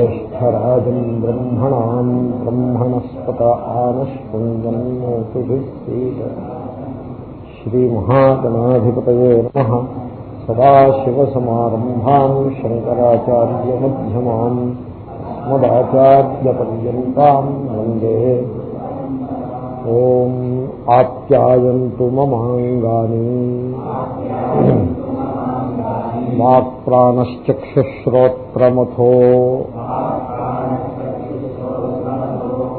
ज्येष्ठराजम् ब्रह्मणाम् ब्रह्मणस्पत आनश्पुञ्जन्मोऽतिभिः श्रीमहागणाधिपतये नमः सदाशिवसमारम्भाम् शङ्कराचार्यमध्यमान् मदाचार्यपर्यन्ताम् वन्दे ॐ आप्यायन्तु ममाङ्गानि वाक्प्राणश्चक्षुश्रोत्रमथो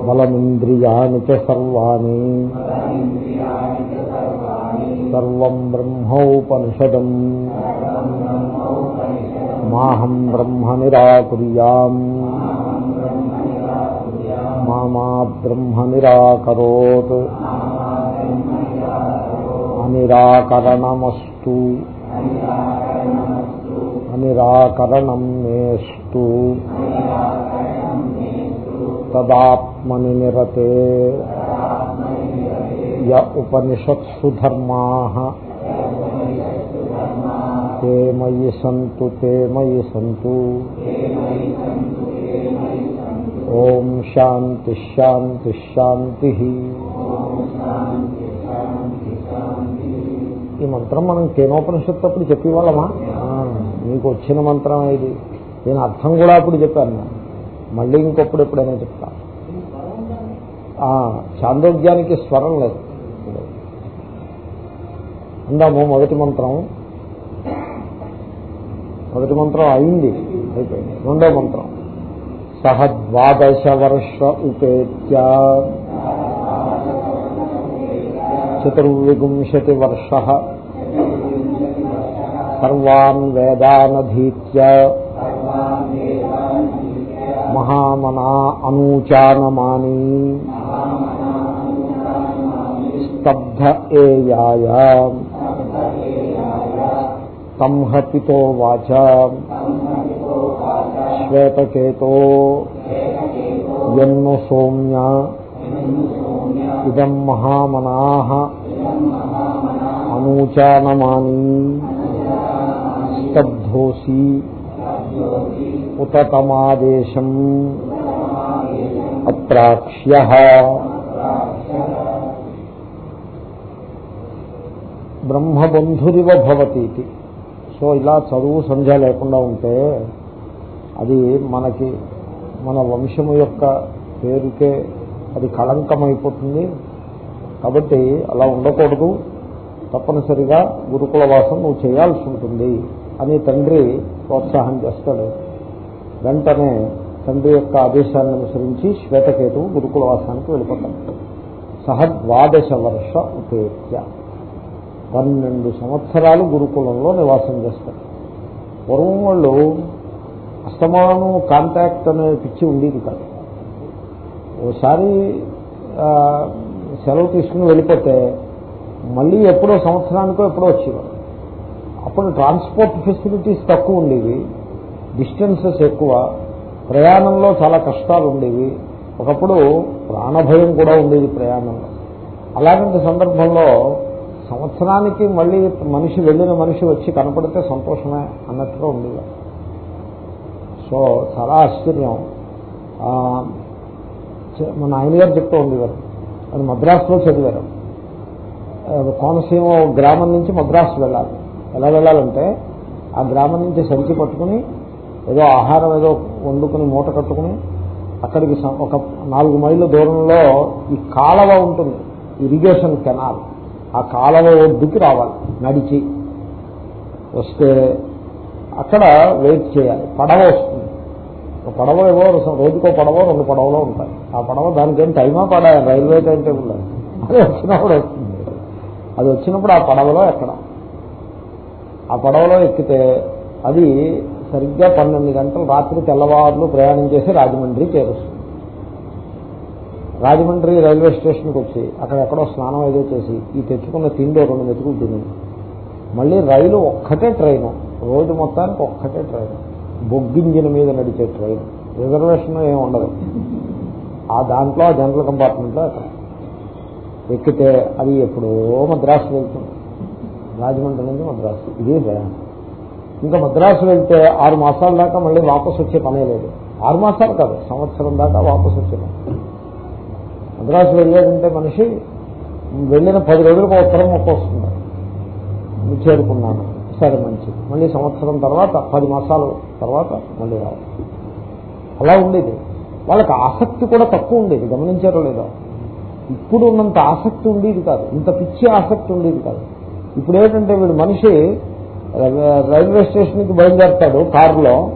బలమింద్రియాణి సర్వాణి. సర్వం బ్రహ్మోపనిషదం. మాహం బ్రహ్మ నిరాకుర్యాం మామా బ్రహ్మ నిరాకరోత్ అనిరాకరణమస్తు. అనిరాకరణం మేస్తు తదాత్మని నిరతే య ఉపనిషత్సు ధర్మా. తే మయి సంతు తే మయి సంతు. ఓం శాంతి శాంతి శాంతి. ఈ మంత్రం మనం కేనోపనిషత్తు అప్పుడు చెప్పేవాళ్ళమా మీకు వచ్చిన మంత్రం ఇది. నేను అర్థం కూడా అప్పుడు చెప్పాను. నేను మళ్ళీ ఇంకొప్పుడు ఎప్పుడైనా చెప్తా. చాందోగ్యానికి స్వరం లేదు. అందాము మొదటి మంత్రం. మొదటి మంత్రం అయింది. అయిపోయింది. రెండో మంత్రం. సహ ద్వాదశ వర్ష ఉపేత్య. చతుర్విగుంశతి వర్ష. సర్వాన్ వేదానధీత్య. మహామనా అనూచానమాని. స్తబ్ధ ఏయాయ సంహతితో వాచ. శ్వేతకేతో. ఎన్ను సౌమ్య. ఇదం మహామనా అనూచానమాని. స్తబ్ధోసి. ఉతతమాదేశం అప్రాక్ష్య బ్రహ్మబంధురివ భవతి సో ఇలా చదువు సంధ్య లేకుండా ఉంటే అది మనకి మన వంశము యొక్క పేరుకే అది కళంకమైపోతుంది. కాబట్టి అలా ఉండకూడదు. తప్పనిసరిగా గురుకుల వాసం నువ్వు చేయాల్సి ఉంటుంది అని తండ్రి ప్రోత్సాహం చేస్తాడు. వెంటనే తండ్రి యొక్క ఆదేశాన్ని అనుసరించి శ్వేతకేతువు గురుకుల వాసానికి వెళ్ళిపోతాడు. సహ ద్వాదశ వర్ష ఉపేత్య. పన్నెండు సంవత్సరాలు గురుకులంలో నివాసం చేస్తారు పూర్వం వాళ్ళు అస్తమానం కాంటాక్ట్ అనే పిచ్చి ఉండేది కాదు. ఓసారి సెలవు తీసుకుని వెళ్ళిపోతే మళ్ళీ ఎప్పుడో సంవత్సరానికో ఎప్పుడో వచ్చేవారు. అప్పుడు ట్రాన్స్పోర్ట్ ఫెసిలిటీస్ తక్కువ ఉండేవి. డిస్టెన్సెస్ ఎక్కువ ప్రయాణంలో చాలా కష్టాలు ఉండేవి. ఒకప్పుడు ప్రాణభయం కూడా ఉండేది ప్రయాణంలో. అలాంటి సందర్భంలో సంవత్సరానికి మళ్ళీ మనిషి వెళ్ళిన మనిషి వచ్చి కనపడితే సంతోషమే అన్నట్టుగా ఉండేది. సో చాలా ఆశ్చర్యం. మన ఆయన గారు చెప్తూ ఉండేవారు. అది మద్రాసులో చదివారు. కోనసీమ గ్రామం నుంచి మద్రాసు వెళ్ళాలి. ఎలా వెళ్ళాలంటే ఆ గ్రామం నుంచి సంచి పట్టుకుని ఏదో ఆహారం ఏదో వండుకుని మూట కట్టుకుని అక్కడికి ఒక నాలుగు మైళ్ళ దూరంలో ఈ కాలవ ఉంటుంది ఇరిగేషన్ కెనాల్ ఆ కాలవ ఒడ్డుకి రావాలి నడిచి. వస్తే అక్కడ వెయిట్ చేయాలి. పడవ వస్తుంది. పడవ ఏవో రోజుకో పడవ రెండు పడవలో ఉంటాయి. ఆ పడవ దానికి ఏం టైమా పడాలి రైల్వే టైం టేబుల్ అది వచ్చినప్పుడు వస్తుంది. అది వచ్చినప్పుడు ఆ పడవలో ఎక్కడ. ఆ పడవలో ఎక్కితే అది సరిగ్గా పన్నెండు గంటలు రాత్రి తెల్లవారులు ప్రయాణం చేసి రాజమండ్రి చేరుస్తుంది. రాజమండ్రి రైల్వే స్టేషన్కి వచ్చి అక్కడ ఎక్కడో స్నానం ఏదో చేసి ఈ తెచ్చుకున్న తిండి రెండు మెతుకులు తిని మళ్ళీ రైలు ఒక్కటే ట్రైన్ రోజు మొత్తానికి ఒక్కటే ట్రైన్ బొగ్గింజిన మీద నడిచే ట్రైన్. రిజర్వేషన్ ఏమి ఉండదు. ఆ దాంట్లో జనరల్ కంపార్ట్మెంట్లో అక్కడ. ఎక్కితే అది ఎప్పుడో మద్రాసు వెళ్తుంది. రాజమండ్రి నుంచి మద్రాసు. ఇదే ప్రయాణం. ఇంకా మద్రాసు వెళ్తే ఆరు మాసాల దాకా మళ్ళీ వాపసు వచ్చే పనే లేదు. ఆరు మాసాలు కాదు సంవత్సరం దాకా వాపసు వచ్చేది మద్రాసు వెళ్ళాడంటే మనిషి వెళ్ళిన పది రోజులకు ఉత్తరం మొక్క వస్తుంది చేరుకున్నాను. సరే మంచిది. మళ్ళీ సంవత్సరం తర్వాత పది మాసాలు తర్వాత మళ్ళీ రావాలి. అలా ఉండేది. వాళ్ళకి ఆసక్తి కూడా తక్కువ ఉండేది. గమనించారో లేదో. ఇప్పుడు ఉన్నంత ఆసక్తి ఉండేది కాదు. ఇంత పిచ్చి ఆసక్తి ఉండేది కాదు. ఇప్పుడు ఏంటంటే వీడు మనిషి రైల్వే స్టేషన్కి బయలుదేరతాడు కారులో.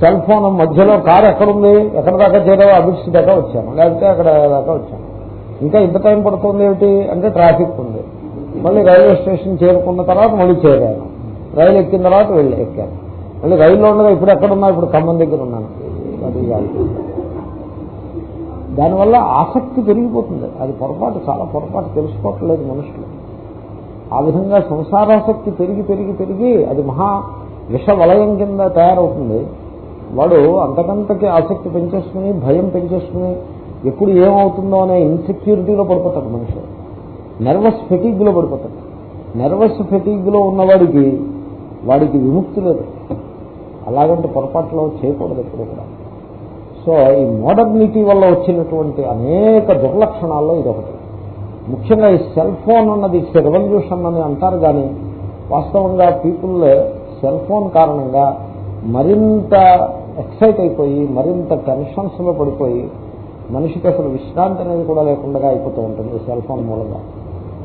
సెల్ ఫోన్ మధ్యలో కారు ఎక్కడుంది? ఎక్కడ దాకా చేరావో అభిష్టి దాకా వచ్చాను. లేకపోతే అక్కడ దాకా వచ్చాను. ఇంకా ఇంత టైం పడుతుంది ఏమిటి? అంటే ట్రాఫిక్ ఉంది. మళ్ళీ రైల్వే స్టేషన్ చేరుకున్న తర్వాత మళ్ళీ చేరాను. రైలు ఎక్కిన తర్వాత వెళ్ళి ఎక్కాను. మళ్ళీ రైల్లో ఉండగా ఇప్పుడు ఎక్కడున్నా? ఇప్పుడు ఖమ్మం దగ్గర ఉన్నాను. అది దానివల్ల ఆసక్తి పెరిగిపోతుంది. అది పొరపాటు చాలా పొరపాటు. తెలుసుకోవట్లేదు మనుషులు. ఆ విధంగా సంసారాసక్తి పెరిగి పెరిగి పెరిగి అది మహా విష వలయం కింద తయారవుతుంది. వాడు అంతకంతకి ఆసక్తి పెంచేసుకుని భయం పెంచేసుకుని ఎప్పుడు ఏమవుతుందో అనే ఇన్సెక్యూరిటీలో పడిపోతాడు మనిషి. నర్వస్ ఫెటీగ్లో పడిపోతాడు. నర్వస్ ఫెటీగ్లో ఉన్నవాడికి వాడికి విముక్తి లేదు. అలాగంటే పొరపాట్లో చేయకూడదు ఎప్పుడు కూడా. సో ఈ మోడర్నిటీ వల్ల వచ్చినటువంటి అనేక దుర్లక్షణాల్లో ఇదొకటి. ముఖ్యంగా ఈ సెల్ ఫోన్ అన్నది ఇట్స్ రెవల్యూషన్ అని అంటారు కానీ వాస్తవంగా పీపుల్ సెల్ ఫోన్ కారణంగా మరింత ఎక్సైట్ అయిపోయి మరింత టెన్షన్స్లో పడిపోయి మనిషికి అసలు విశ్రాంతి అనేది కూడా లేకుండా అయిపోతూ ఉంటుంది సెల్ ఫోన్ మూలంగా.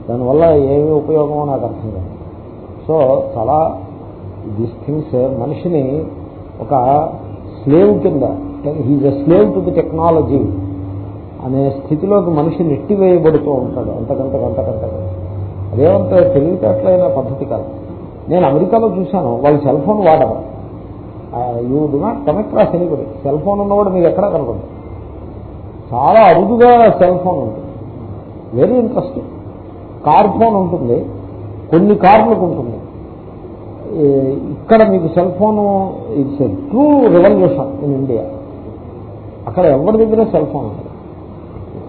దానివల్ల ఏమి ఉపయోగమో నాకు అర్థం కాదు. సో చాలా దీస్ థింగ్స్ మనిషిని ఒక స్లేవ్ కింద he's a slave to the technology అనే స్థితిలోకి మనిషి నెట్టివేయబడుతూ ఉంటాడు. అంతకంత అంతకంత అదేమంత తెలివితేటలైన పద్ధతి కాదు. నేను అమెరికాలో చూశాను. వాళ్ళు సెల్ ఫోన్ వాడరు. యూ డు నాట్ కనెక్ట్ రా ఎనీబడి. సెల్ ఫోన్ ఉన్నవాడు మీకు ఎక్కడా కనపడదు. చాలా అరుదుగా సెల్ ఫోన్ ఉంటుంది. Very interesting. కార్ ఫోన్ ఉంటుంది. కొన్ని కార్లకు ఉంటుంది. ఇక్కడ మీకు cell phone it's a true revolution in India. అక్కడ ఎవరి దగ్గర సెల్ ఫోన్ ఉంది?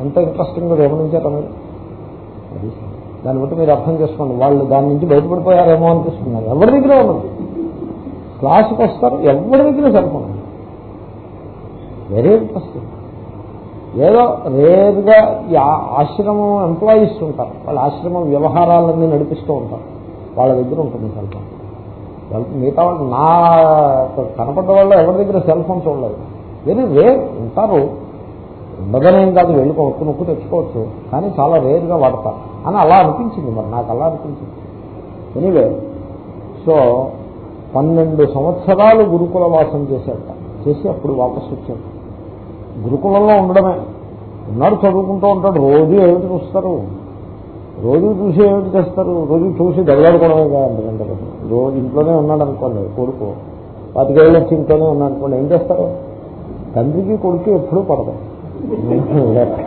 ఎంత ఇంట్రెస్టింగ్గా గమనించారు మీరు? అది దాన్ని బట్టి మీరు అర్థం చేసుకోండి. వాళ్ళు దాని నుంచి బయటపడిపోయారేమో అనిపిస్తున్నారు. ఎవరి దగ్గర ఉన్నది? క్లాసుకి వస్తారు. ఎవరి దగ్గర సరిపోండి వెరీ ఇంట్రెస్టింగ్ ఏదో రేరుగా ఈ ఆశ్రమం ఎంప్లాయీస్ ఉంటారు. వాళ్ళ ఆశ్రమం వ్యవహారాలన్నీ నడిపిస్తూ ఉంటారు. వాళ్ళ దగ్గర ఉంటుంది సెల్ ఫోన్ మిగతా వాళ్ళు నా కనపడ్డ వాళ్ళు ఎవరి దగ్గర సెల్ ఫోన్ చూడలేదు. వెరీ రేర్ ఉంటారు. ఉండదనేం కాదు వెళ్ళుకోవచ్చు నొక్కు తెచ్చుకోవచ్చు. కానీ చాలా రేరుగా వాడతారు అని అలా అనిపించింది మరి నాకు అలా అనిపించింది. ఎనీవే సో పన్నెండు సంవత్సరాలు గురుకుల వాసం చేశాడు చేసి అప్పుడు వాపసు వచ్చాడు. గురుకులంలో ఉండడమే. ఉన్నాడు చదువుకుంటూ ఉంటాడు రోజు ఏమిటి చూస్తారు? రోజు చూసి ఏమిటి చేస్తారు? రోజు చూసి దెబ్బలాడుకోవడమే కాదంటే రోజు ఇంట్లోనే ఉన్నాడు అనుకోండి కొడుకు. పాతికేళ్ళు వచ్చి ఇంట్లోనే ఉన్నాడు అనుకోండి ఏం చేస్తారు? తండ్రికి కొడుకు ఎప్పుడూ పడదు.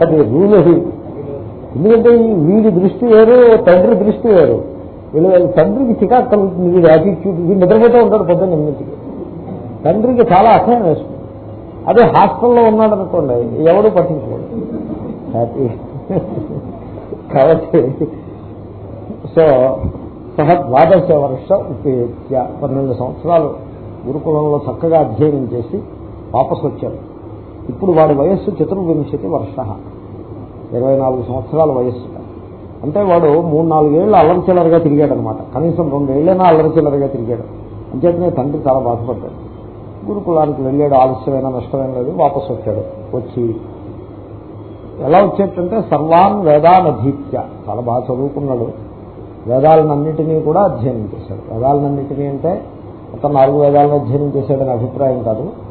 అది రూల్ అది ఎందుకంటే వీడి దృష్టి వేరు తండ్రి దృష్టి వేరు. వీళ్ళు తండ్రికి చికాకు కలుగుతుంది వీడి యాటిట్యూడ్ వీడు నిద్రపోతూ ఉంటాడు పొద్దున్న ఎనిమిదికి తండ్రికి చాలా అసహ్యం వేస్తుంది. అదే హాస్టల్లో ఉన్నాడు అనుకోండి ఎవడు పట్టించుకోడు. హ్యాపీ కాబట్టి సో సహ ద్వాదశ వర్ష ఉపేత్య. పన్నెండు సంవత్సరాలు గురుకులంలో చక్కగా అధ్యయనం చేసి వాపసు వచ్చాడు ఇప్పుడు వాడి వయస్సు చతుర్వింశతి వర్ష. ఇరవై నాలుగు సంవత్సరాల వయస్సు. అంటే వాడు మూడు నాలుగేళ్ళు అల్లరిచిల్లరగా తిరిగాడు అనమాట కనీసం రెండేళ్ళైనా అల్లరిచిల్లరగా తిరిగాడు. అంచేతనే తండ్రి చాలా బాధపడ్డాడు. గురుకులానికి వెళ్ళాడు ఆలస్యమైన నష్టమేం లేదు వాపసు వచ్చాడు. వచ్చి ఎలా వచ్చేటంటే సర్వాన్ వేదానధీత్య. చాలా బాగా చదువుకున్నాడు. వేదాలన్నింటినీ కూడా అధ్యయనం చేశాడు. వేదాలన్నింటినీ అంటే మొత్తం నాలుగు వేదాలను అధ్యయనం చేశాడని అభిప్రాయం కాదు.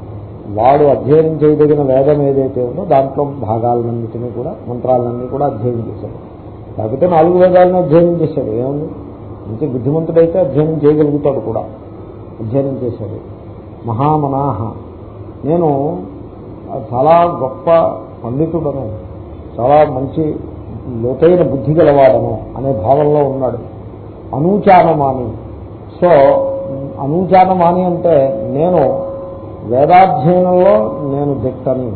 వాడు అధ్యయనం చేయదగిన వేదం ఏదైతే ఉందో దాంట్లో భాగాలన్నింటినీ కూడా మంత్రాలన్నీ కూడా అధ్యయనం చేశాడు. కాకపోతే నాలుగు వేదాలను అధ్యయనం చేశాడు. ఏముంది? మంచి బుద్ధిమంతుడైతే అధ్యయనం చేయగలుగుతాడు కూడా. అధ్యయనం చేశాడు. మహామనాహ. నేను చాలా గొప్ప పండితుడను చాలా మంచి లోతైన బుద్ధి గలవాడను అనే భావంలో ఉన్నాడు. అనూచానమాని. సో అనూచానమాని అంటే నేను వేదాధ్యయనంలో నేను దిట్టని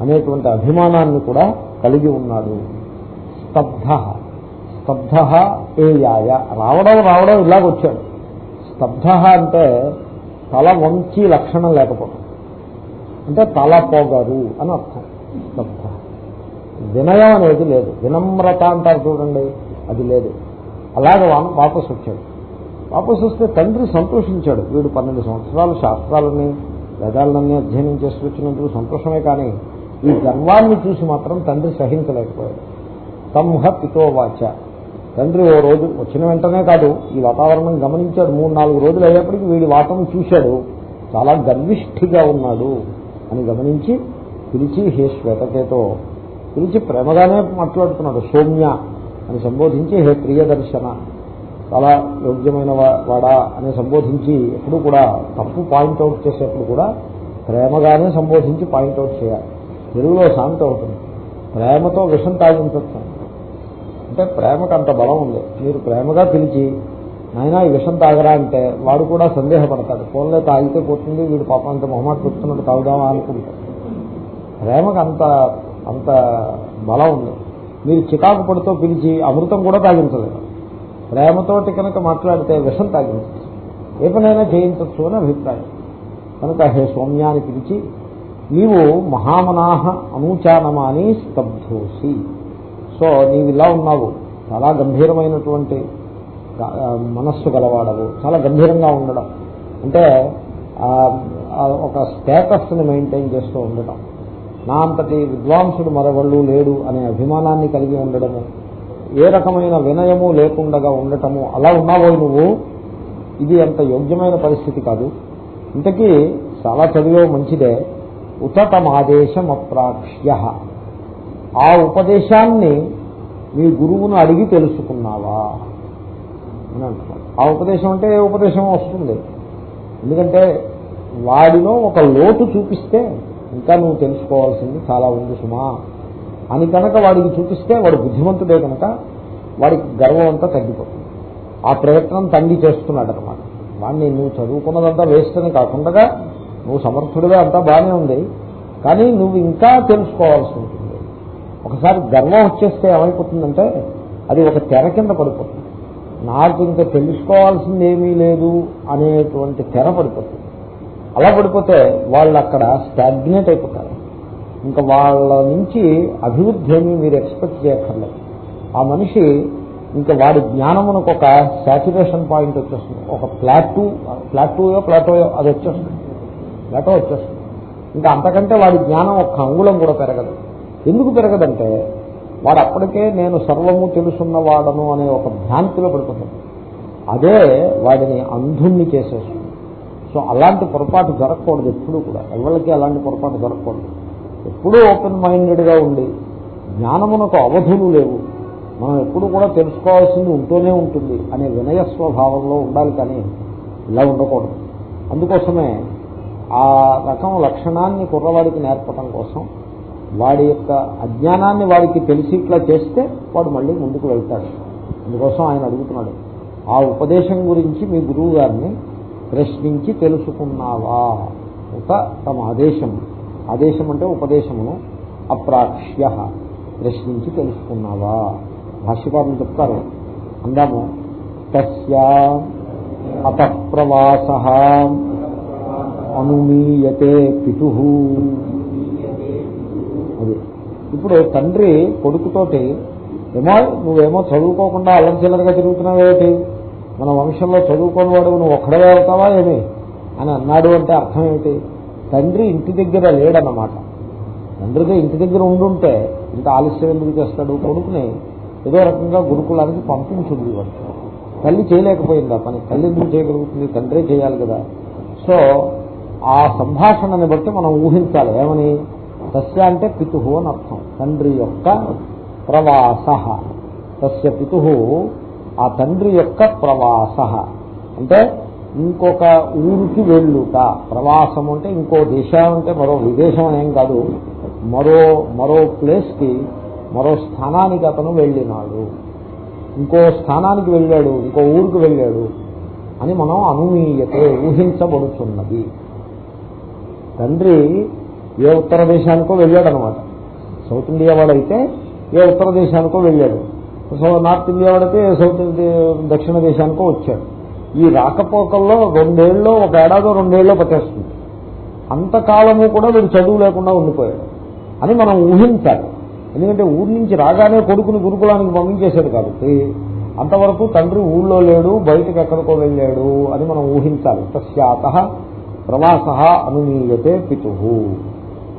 అనేటువంటి అభిమానాన్ని కూడా కలిగి ఉన్నాడు. స్తబ్ధ. స్తబ్ధ ఏయాయ రావడం రావడం ఇలాగొచ్చాడు. స్తబ్ధ అంటే తల వంచి లక్షణం లేకపోవడం. అంటే తల పొగరు అని అర్థం. స్తబ్ధ. వినయం అనేది లేదు. వినమ్రత అంటారు చూడండి. అది లేదు. అలాగే వాపసు వచ్చాడు వాపసు వస్తే తండ్రి సంతోషించాడు. వీడు పన్నెండు సంవత్సరాలు శాస్త్రాలని వేదాలన్నీ అధ్యయనం చేసి వచ్చినప్పుడు సంతోషమే కానీ ఈ గర్వాన్ని చూసి మాత్రం తండ్రి సహించలేకపోయాడు. సంహ పితోవాచ తండ్రి ఓ రోజు వచ్చిన వెంటనే కాదు ఈ వాతావరణం గమనించాడు. మూడు నాలుగు రోజులు అయ్యేప్పటికీ వీడి వాతం చూశాడు. చాలా గర్విష్ఠిగా ఉన్నాడు అని గమనించి పిలిచి హే శ్వేతకేతో పిలిచి ప్రేమగానే మాట్లాడుతున్నాడు సౌమ్య అని సంబోధించి హే ప్రియదర్శన చాలా యోగ్యమైన వాడా అని సంబోధించి ఎప్పుడు కూడా తప్పు పాయింట్అవుట్ చేసేప్పుడు కూడా ప్రేమగానే సంబోధించి పాయింట్అవుట్ చేయాలి. తెలుగులో శాంతి అవుతుంది. ప్రేమతో విషం తాగించచ్చు అంటే ప్రేమకు అంత బలం ఉంది. మీరు ప్రేమగా పిలిచి నాయనా ఈ విషం తాగరా అంటే వాడు కూడా సందేహపడతాడు. ఫోన్లో తాగితే పోతుంది వీడు పాపం అంత మొహమాట పెడుతున్నాడు తాగుదామా అనుకుంటాడు. ప్రేమకు అంత అంత బలం ఉంది. మీరు చికాకు పడుతూ పిలిచి అమృతం కూడా తాగించలేదు ప్రేమతోటి కనుక మాట్లాడితే విషం తాగించచ్చు ఏ పనైనా చేయించవచ్చు అని అభిప్రాయం. కనుక హే సౌమ్యాన్ని పిలిచి నీవు మహామనాహ అనూచానమాని స్తబ్ధోసి. సో నీవు ఇలా ఉన్నావు. చాలా గంభీరమైనటువంటి మనస్సు గలవాడవు. చాలా గంభీరంగా ఉండడం. అంటే ఒక స్టేటస్ని మెయింటైన్ చేస్తూ ఉండడం నా అంతటి విద్వాంసుడు మరొకళ్ళు లేడు అనే అభిమానాన్ని కలిగి ఉండడము. ఏ రకమైన వినయము లేకుండగా ఉండటము అలా ఉన్నావో నువ్వు? ఇది అంత యోగ్యమైన పరిస్థితి కాదు. ఇంతకీ చాలా చదివే మంచిదే. ఉతతమాదేశం అప్రాక్ష్య ఆ ఉపదేశాన్ని మీ గురువును అడిగి తెలుసుకున్నావా? అని అంటున్నాడు. ఆ ఉపదేశం అంటే ఏ ఉపదేశం వస్తుంది. ఎందుకంటే వాడిలో ఒక లోటు చూపిస్తే ఇంకా నువ్వు తెలుసుకోవాల్సింది చాలా ఉంది సుమా. అని కనుక వాడికి చూపిస్తే వాడు బుద్ధిమంతుడే కనుక వాడికి గర్వం అంతా తగ్గిపోతుంది. ఆ ప్రయత్నం తండ్రి చేస్తున్నాడు అనమాట వాడిని నువ్వు చదువుకున్నదంతా వేస్ట్ అని కాకుండా నువ్వు సమర్థుడిగా అంతా బాగానే ఉంది. కానీ నువ్వు ఇంకా తెలుసుకోవాల్సి ఉంటుంది. ఒకసారి గర్వం వచ్చేస్తే ఏమైపోతుందంటే అది ఒక తెర కింద పడిపోతుంది. నాకు ఇంకా తెలుసుకోవాల్సింది ఏమీ లేదు అనేటువంటి తెర పడిపోతుంది. అలా పడిపోతే వాళ్ళు అక్కడ స్టాగ్నేట్ అయిపోతారు. ఇంకా వాళ్ళ నుంచి అభివృద్ధి ఏమీ మీరు ఎక్స్పెక్ట్ చేయక్కర్లేదు. ఆ మనిషి ఇంకా వాడి జ్ఞానమునకు ఒక సాచురేషన్ పాయింట్ వచ్చేస్తుంది. ఒక ప్లాటూ ప్లాటూయో ప్లాటోయో అది వచ్చేస్తుంది. ప్లాటో వచ్చేస్తుంది. ఇంకా అంతకంటే వాడి జ్ఞానం ఒక్క అంగుళం కూడా పెరగదు. ఎందుకు పెరగదంటే వాడు అప్పటికే నేను సర్వము తెలుసున్నవాడను అనే ఒక భ్రాంతిలో పడిపోతాడు. అదే వాడిని అంధుణ్ణి చేసేస్తుంది. సో అలాంటి పొరపాటు జరగకూడదు ఎప్పుడూ కూడా. ఎవరికి అలాంటి పొరపాటు జరగకూడదు. ఎప్పుడూ ఓపెన్ మైండెడ్గా ఉండి జ్ఞానమునకు అవధులు లేవు. మనం ఎప్పుడు కూడా తెలుసుకోవాల్సింది ఉంటూనే ఉంటుంది అనే వినయ స్వభావంలో ఉండాలి కానీ ఇలా ఉండకూడదు. అందుకోసమే ఆ రకం లక్షణాన్ని కుర్రవాడికి నేర్పడం కోసం వాడి యొక్క అజ్ఞానాన్ని వాడికి తెలిసి ఇట్లా చేస్తే వాడు మళ్ళీ ముందుకు వెళ్తాడు. అందుకోసం ఆయన అడుగుతున్నాడు ఆ ఉపదేశం గురించి మీ గురువు గారిని ప్రశ్నించి తెలుసుకున్నావా? ఒక తమ ఆదేశం. ఆదేశం అంటే ఉపదేశమును అప్రాక్ష్య ప్రశ్నించి తెలుసుకున్నావా? భాష్యకారులు చెప్తారు అందాము తస్యా అతప్రవాస అనుమీయతే పితు. అది. ఇప్పుడు తండ్రి కొడుకుతోటి ఏమో నువ్వేమో చదువుకోకుండా అల్లంచిల్లరగా తిరుగుతున్నావేటి మన వంశంలో చదువుకోని వాడు నువ్వు ఒక్కడవే అవుతావా ఏమి? అని అన్నాడు అంటే అర్థం ఏమిటి? తండ్రి ఇంటి దగ్గర లేడనమాట తండ్రిగా ఇంటి దగ్గర ఉండుంటే ఇంత ఆలస్యం ఎందుకు చేస్తాడు? కొడుకుని ఏదో రకంగా గురుకులానికి పంపించింది వాడు. తల్లి చేయలేకపోయింది? ఆ పని తల్లి ఎందుకు చేయగలుగుతుంది? తండ్రే చేయాలి కదా. సో ఆ సంభాషణని బట్టి మనం ఊహించాలి. ఏమని? తస్య అంటే పితు అని అర్థం. తండ్రి యొక్క ప్రవాస. తస్య పితు ఆ తండ్రి యొక్క ప్రవాస. అంటే ఇంకొక ఊరికి వెళ్ళుట. ప్రవాసం అంటే ఇంకో దేశం అంటే మరో విదేశం అనేం కాదు. మరో మరో ప్లేస్కి మరో స్థానానికి అతను వెళ్ళినాడు. ఇంకో స్థానానికి వెళ్ళాడు ఇంకో ఊరికి వెళ్ళాడు అని మనం అనుమీయతే ఊహించబడుతున్నది తండ్రి ఏ ఉత్తర దేశానికో వెళ్ళాడు అనమాట సౌత్ ఇండియా వాడైతే ఏ ఉత్తర దేశానికో వెళ్ళాడు. సో నార్త్ ఇండియా వాడైతే సౌత్ ఇండియా దక్షిణ దేశానికో వచ్చాడు. ఈ రాకపోకల్లో రెండేళ్ళలో ఒక ఏడాదో రెండేళ్ళలో పట్టేస్తుంది. అంతకాలము కూడా వీడు చదువు లేకుండా ఉండిపోయాడు అని మనం ఊహించాలి. ఎందుకంటే ఊరి నుంచి రాగానే కొడుకుని గురుకులానికి పంపించేశాడు కాబట్టి అంతవరకు తండ్రి ఊళ్ళో లేడు బయటకు ఎక్కడికో వెళ్ళాడు అని మనం ఊహించాలి. తస్యాత ప్రవాస అనునీయతే పితు.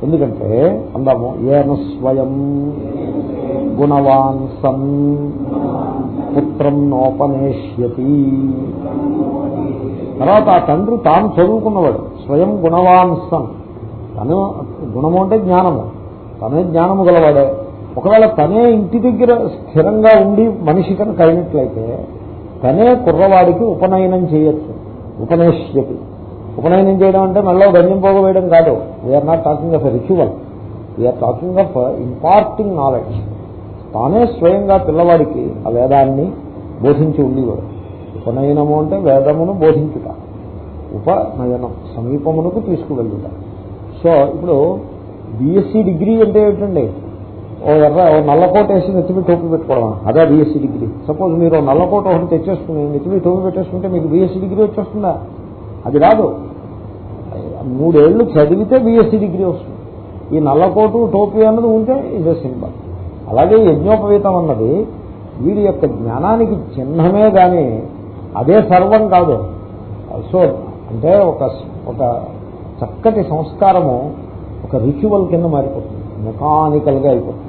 ఎందుకంటే అందాము ఏన స్వయం గుణవాన్ సన్ పుత్రం నోపనేష్యతి. తర్వాత ఆ తండ్రి తాను చదువుకున్నవాడు స్వయం గుణవాన్ సన్. తను గుణము అంటే జ్ఞానము. తనే జ్ఞానము గలవాడే. ఒకవేళ తనే ఇంటి దగ్గర స్థిరంగా ఉండి మనిషి కనుక అయినట్లయితే తనే కుర్రవాడికి ఉపనయనం చేయొచ్చు ఉపనేష్యతి. ఉపనయనం చేయడం అంటే మళ్ళీ గంజం పోగ వేయడం కాదు we're not talking of ritual we're talking of imparting knowledge తానే స్వయంగా పిల్లవాడికి ఆ వేదాన్ని బోధించి ఉండేవాడు. ఉపనయనము అంటే వేదమును బోధించుట. ఉపనయనం సమీపమునకు తీసుకువెళ్ళుట. సో ఇప్పుడు బీఎస్సీ డిగ్రీ అంటే ఏమిటండి? ఓ ఎర్ర ఓ నల్లకోట వేసి నెత్తిమి టోపీ పెట్టుకోవడం అదే బీఎస్సీ డిగ్రీ. సపోజ్ మీరు నల్లకోట ఒకటి తెచ్చేసుకుని నెత్తిమి టోపీ పెట్టేసుకుంటే మీకు బీఎస్సీ డిగ్రీ వచ్చేస్తుందా? అది రాదు మూడేళ్ళు చదివితే బీఎస్సీ డిగ్రీ వస్తుంది. ఈ నల్లకోటు టోపీ అన్నది ఉంటే ఇదే సింబల్ అలాగే యజ్ఞోపవీతం అన్నది వీడి యొక్క జ్ఞానానికి చిహ్నమే కానీ అదే సర్వం కాదు. సో అంటే ఒక ఒక చక్కటి సంస్కారము ఒక రిచువల్ కింద మారిపోతుంది. మెకానికల్గా అయిపోతుంది.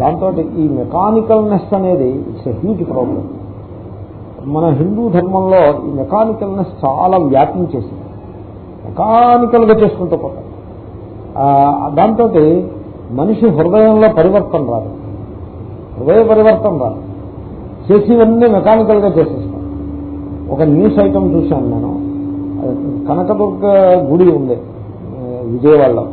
దాంతో ఈ మెకానికల్నెస్ అనేది ఇట్స్ ఎ హ్యూజ్ ప్రాబ్లం మన హిందూ ధర్మంలో ఈ మెకానికల్నెస్ చాలా వ్యాపించేసింది. మెకానికల్గా చేసుకుంటూ పోతారు దాంతో మనిషి హృదయంలో పరివర్తన రాదు. హృదయ పరివర్తన రాదు. చేసేవన్నీ మెకానికల్గా చేసేస్తాం. ఒక న్యూస్ ఐటమ్ చూశాను నేను. కనకదుర్గ గుడి ఉంది విజయవాడలో.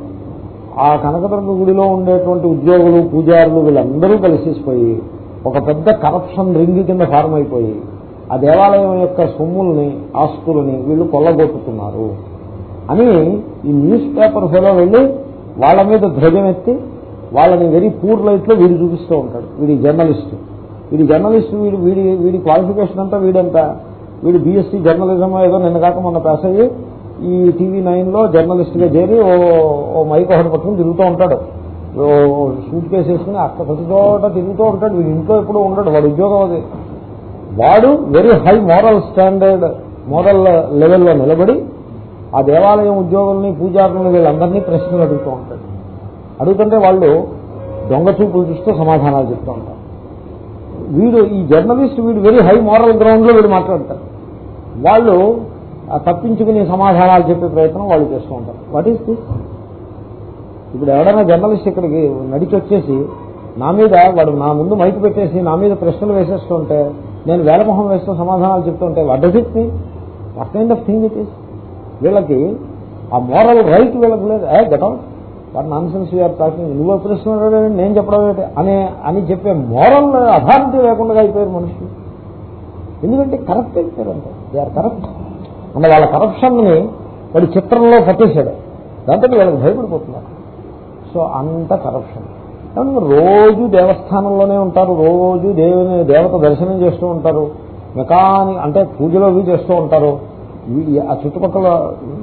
ఆ కనకదుర్గ గుడిలో ఉండేటువంటి ఉద్యోగులు పూజారులు వీళ్ళందరూ కలిసిపోయి ఒక పెద్ద కరప్షన్ రింగ్ కింద ఫార్మ్ అయిపోయి ఆ దేవాలయం యొక్క సొమ్ముల్ని ఆస్తుల్ని వీళ్ళు కొల్లగొట్టుతున్నారు. అని ఈ న్యూస్ పేపర్ ఫెలో వెళ్ళి వాళ్ళ మీద ధ్వజం ఎత్తి వాళ్ళని వెరీ పూర్ లైట్లో వీడు చూపిస్తూ ఉంటాడు. వీడి జర్నలిస్ట్. వీడి జర్నలిస్ట్ వీడి వీడి వీడి క్వాలిఫికేషన్ అంతా వీడంతా. వీడు బీఎస్సీ జర్నలిజం ఏదో నిన్న కాక మొన్న పాస్ అయ్యి ఈ టీవీ నైన్లో జర్నలిస్ట్గా చేరి ఓ ఓ మైక్ ఒకటి పట్టుకుని తిరుగుతూ ఉంటాడు. సూట్ కేసు వేసుకుని అక్కడ ప్రతి చోట తిరుగుతూ ఉంటాడు. వీడి ఇంట్లో ఎప్పుడూ ఉండడు. వాడు ఉద్యోగం అది. వాడు very high moral standard moral లెవెల్లో నిలబడి ఆ దేవాలయం ఉద్యోగుల్ని పూజారులను వీళ్ళందరినీ ప్రశ్నలు అడుగుతూ ఉంటాడు. అడుగుతుంటే వాళ్ళు దొంగ చూపులు చూస్తూ సమాధానాలు చెప్తూ ఉంటారు. వీడు ఈ జర్నలిస్ట్ వీడు వెరీ హై మోరల్ గ్రౌండ్లో వీడు మాట్లాడతారు వాళ్ళు తప్పించుకునే సమాధానాలు చెప్పే ప్రయత్నం వాళ్ళు చేస్తూ ఉంటారు. వాట్ ఈస్ దిస్ ఇప్పుడు ఎవడైనా జర్నలిస్ట్ ఇక్కడికి నడిచి వచ్చేసి నా మీద వాడు నా ముందు మైకి పెట్టేసి నా మీద ప్రశ్నలు వేసేస్తుంటే నేను వేలమొహం వేస్తూ సమాధానాలు చెప్తుంటే what does it mean what kind of thing it is వీళ్ళకి ఆ మోరల్ రైట్ వీళ్ళకి లేదు. ఏ గతం out what nonsense you're talking నువ్వు ప్రశ్న నేను చెప్పడం ఏంటి? అనే అని చెప్పే మోరల్ అథారిటీ లేకుండా అయిపోయారు మనుషులు. ఎందుకంటే కరప్ట్ అయిపోయారు అంటే దే ఆర్ కరప్ట్ అంటే వాళ్ళ కరప్షన్ని వాడి చిత్రంలో పట్టేశాడు. దాంతో వీళ్ళకి భయపడిపోతున్నారు. సో అంత కరప్షన్ రోజు దేవస్థానంలోనే ఉంటారు రోజు దేవుని దేవత దర్శనం చేస్తూ ఉంటారు మెకాని అంటే పూజలు అవి చేస్తూ ఉంటారు. ఆ చుట్టుపక్కల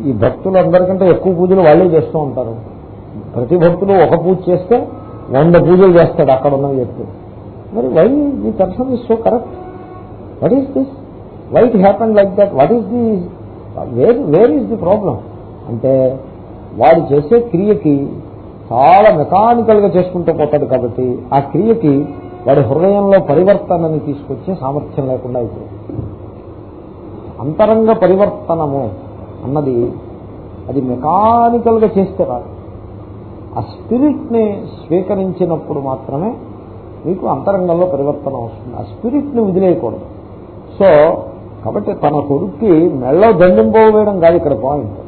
ఈ భక్తులందరికంటే ఎక్కువ పూజలు వాళ్ళే చేస్తూ ఉంటారు. ప్రతి భక్తులు ఒక పూజ చేస్తే వంద పూజలు చేస్తాడు అక్కడ ఉన్న వ్యక్తి. మరి why the person is so correct? What is this why it happen like that what is the where where is the problem అంటే వాడు చేసే క్రియకి చాలా మెకానికల్గా చేసుకుంటూ పోతాడు కాబట్టి ఆ క్రియకి వాడి హృదయంలో పరివర్తనని తీసుకొచ్చే సామర్థ్యం లేకుండా అయిపోయింది అంతరంగ పరివర్తనము అన్నది అది మెకానికల్గా చేస్తే రాదు. ఆ స్పిరిట్ని స్వీకరించినప్పుడు మాత్రమే మీకు అంతరంగంలో పరివర్తన వస్తుంది. ఆ స్పిరిట్ని వదిలేయకూడదు. సో కాబట్టి తన కొడుక్కి మెళ్ళ దండం వేయడం కాదు ఇక్కడ పాయింట్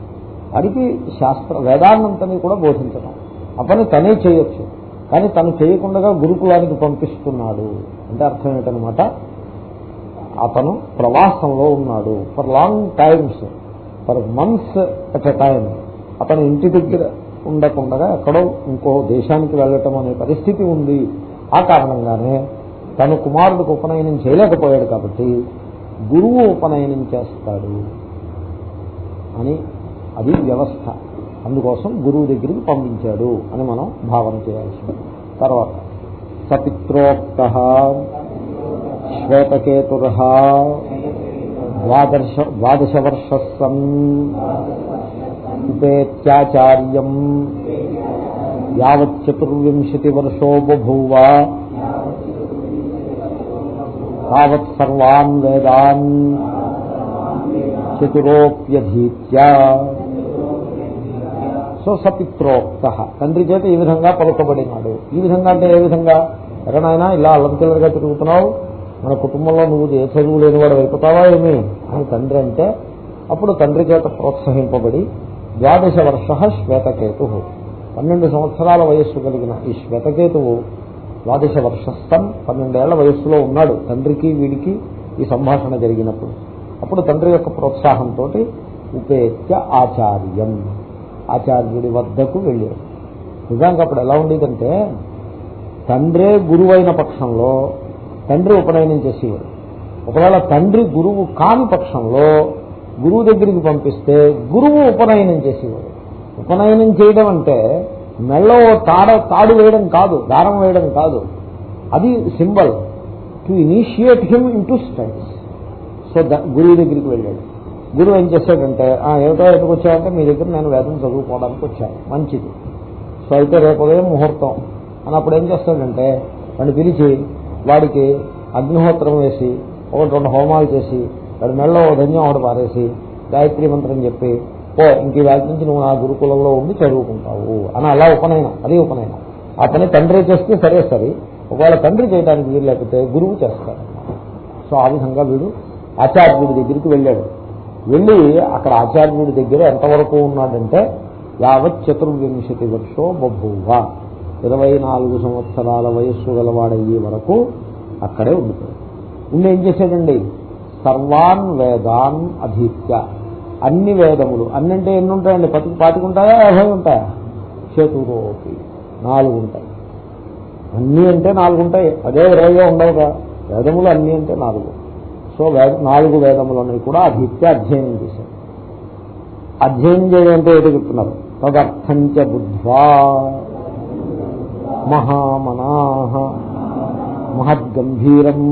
వాడికి శాస్త్ర వేదాన్నంతని కూడా బోధించడం ఆ పని తనే చేయొచ్చు. కానీ తను చేయకుండా గురుకులానికి పంపిస్తున్నాడు. అంటే అర్థం ఏంటనమాట అతను ప్రవాసంలో ఉన్నాడు. For long times for months at a time అతను ఇంటి దగ్గర ఉండకుండా ఎక్కడో ఇంకో దేశానికి వెళ్ళటం అనే పరిస్థితి ఉంది. ఆ కారణంగానే తను కుమారుడికి ఉపనయనం చేయలేకపోయాడు కాబట్టి గురువు ఉపనయనం చేస్తాడు అని అది వ్యవస్థ. అందుకోసం గురువు దగ్గరికి పంపించాడు అని మనం భావన చేయాల్సింది తర్వాత సపిత్రోక్త శ్వేతకేతుర ద్వాదశ ద్వాదశ వర్ష సన్ ఉపేత్యాచార్యం యావచ్చతుర్వింశతి వర్షో బూవ తావత్ సర్వాన్ వేదాన్ చతురోప్యధీత్యా సో సపిత్రోక్త తండ్రి చేత ఈ విధంగా పలుకబడినాడు. ఈ విధంగా అంటే ఏ విధంగా? ఎక్కడైనా ఇలా అల్లంకిల్లరిగా తిరుగుతున్నావు? మన కుటుంబంలో నువ్వు ఏ చదువు లేనివాడు అయిపోతావా ఏమి? అని తండ్రి అంటే అప్పుడు తండ్రి చేత ప్రోత్సహింపబడి ద్వాదశ వర్ష శ్వేతకేతు పన్నెండు సంవత్సరాల వయస్సు కలిగిన ఈ శ్వేతకేతువు ద్వాదశ వర్షస్థం పన్నెండేళ్ళ వయస్సులో ఉన్నాడు తండ్రికి వీడికి ఈ సంభాషణ జరిగినప్పుడు. అప్పుడు తండ్రి యొక్క ప్రోత్సాహంతో ఉపేత్య ఆచార్యం. ఆచార్యుడి వద్దకు వెళ్ళాడు నిజానికి అప్పుడు ఎలా ఉండేదంటే తండ్రే గురువైన పక్షంలో తండ్రి ఉపనయనం చేసేవాడు. ఒకవేళ తండ్రి గురువు కాని పక్షంలో గురువు దగ్గరికి పంపిస్తే గురువు ఉపనయనం చేసేవాడు. ఉపనయనం చేయడం అంటే మెళ్ళో తాడ తాడు వేయడం కాదు దారం వేయడం కాదు. అది symbol. To initiate him in to studies so గురువు దగ్గరికి వెళ్ళాడు. గురువు ఏం చేశాడంటే "ఆ, ఏమిటో ఎందుకు వచ్చావంటే మీ దగ్గర నేను వేదం చదువుకోవడానికి వచ్చాను. మంచిది. సో అయితే రేపు ఉదయం ముహూర్తం. అని అప్పుడు ఏం చేస్తాడంటే వాడిని పిలిచి వాడికి అగ్నిహోత్రం వేసి ఒకటి రెండు హోమాలు చేసి వాడి మెళ్ళలో ధన్యం ఒకటి పారేసి గాయత్రి మంత్రం చెప్పి ఓ ఇంక ఈ నుంచి నువ్వు నా గురుకులంలో ఉండి చదువుకుంటావు. అని అలా ఉపనయనం అది ఉపనయనం. ఆ పని తండ్రి చేస్తే సరే సరే. ఒకవేళ తండ్రి చేయడానికి వీలు లేకపోతే గురువు చేస్తాడు. సో ఆ విధంగా వీడు ఆచార్యుడి దగ్గరికి వెళ్ళాడు. వెళ్ళి అక్కడ ఆచార్యుడి దగ్గర ఎంతవరకు ఉన్నాడంటే యావత్ చతుర్వింశతి వర్షో బభూవ ఇరవై నాలుగు సంవత్సరాల వయస్సు గలవాడయ్యే వరకు అక్కడే ఉండిపోయాడు. ఉండి ఏం చేశాడండి? సర్వాన్ వేదాన్ అధీత్య. అన్ని వేదములు. అన్నింటే ఎన్ని ఉంటాయండి పతికి పాతికి ఉంటాయా యాభై ఉంటాయా? చతురోపి. నాలుగు ఉంటాయి అన్నీ అంటే నాలుగు ఉంటాయి అదే ఇరవైగా ఉండవుగా. వేదములు అన్నీ అంటే నాలుగు. సో వేద నాలుగు వేదములని కూడా అధీత్య అధ్యయనం చేశారు. అధ్యయనం చేయడం అంటే ఏదో చెప్తున్నారు? తదర్థంచ బుద్ధ్వా మహామనాహ మహద్గంభీరం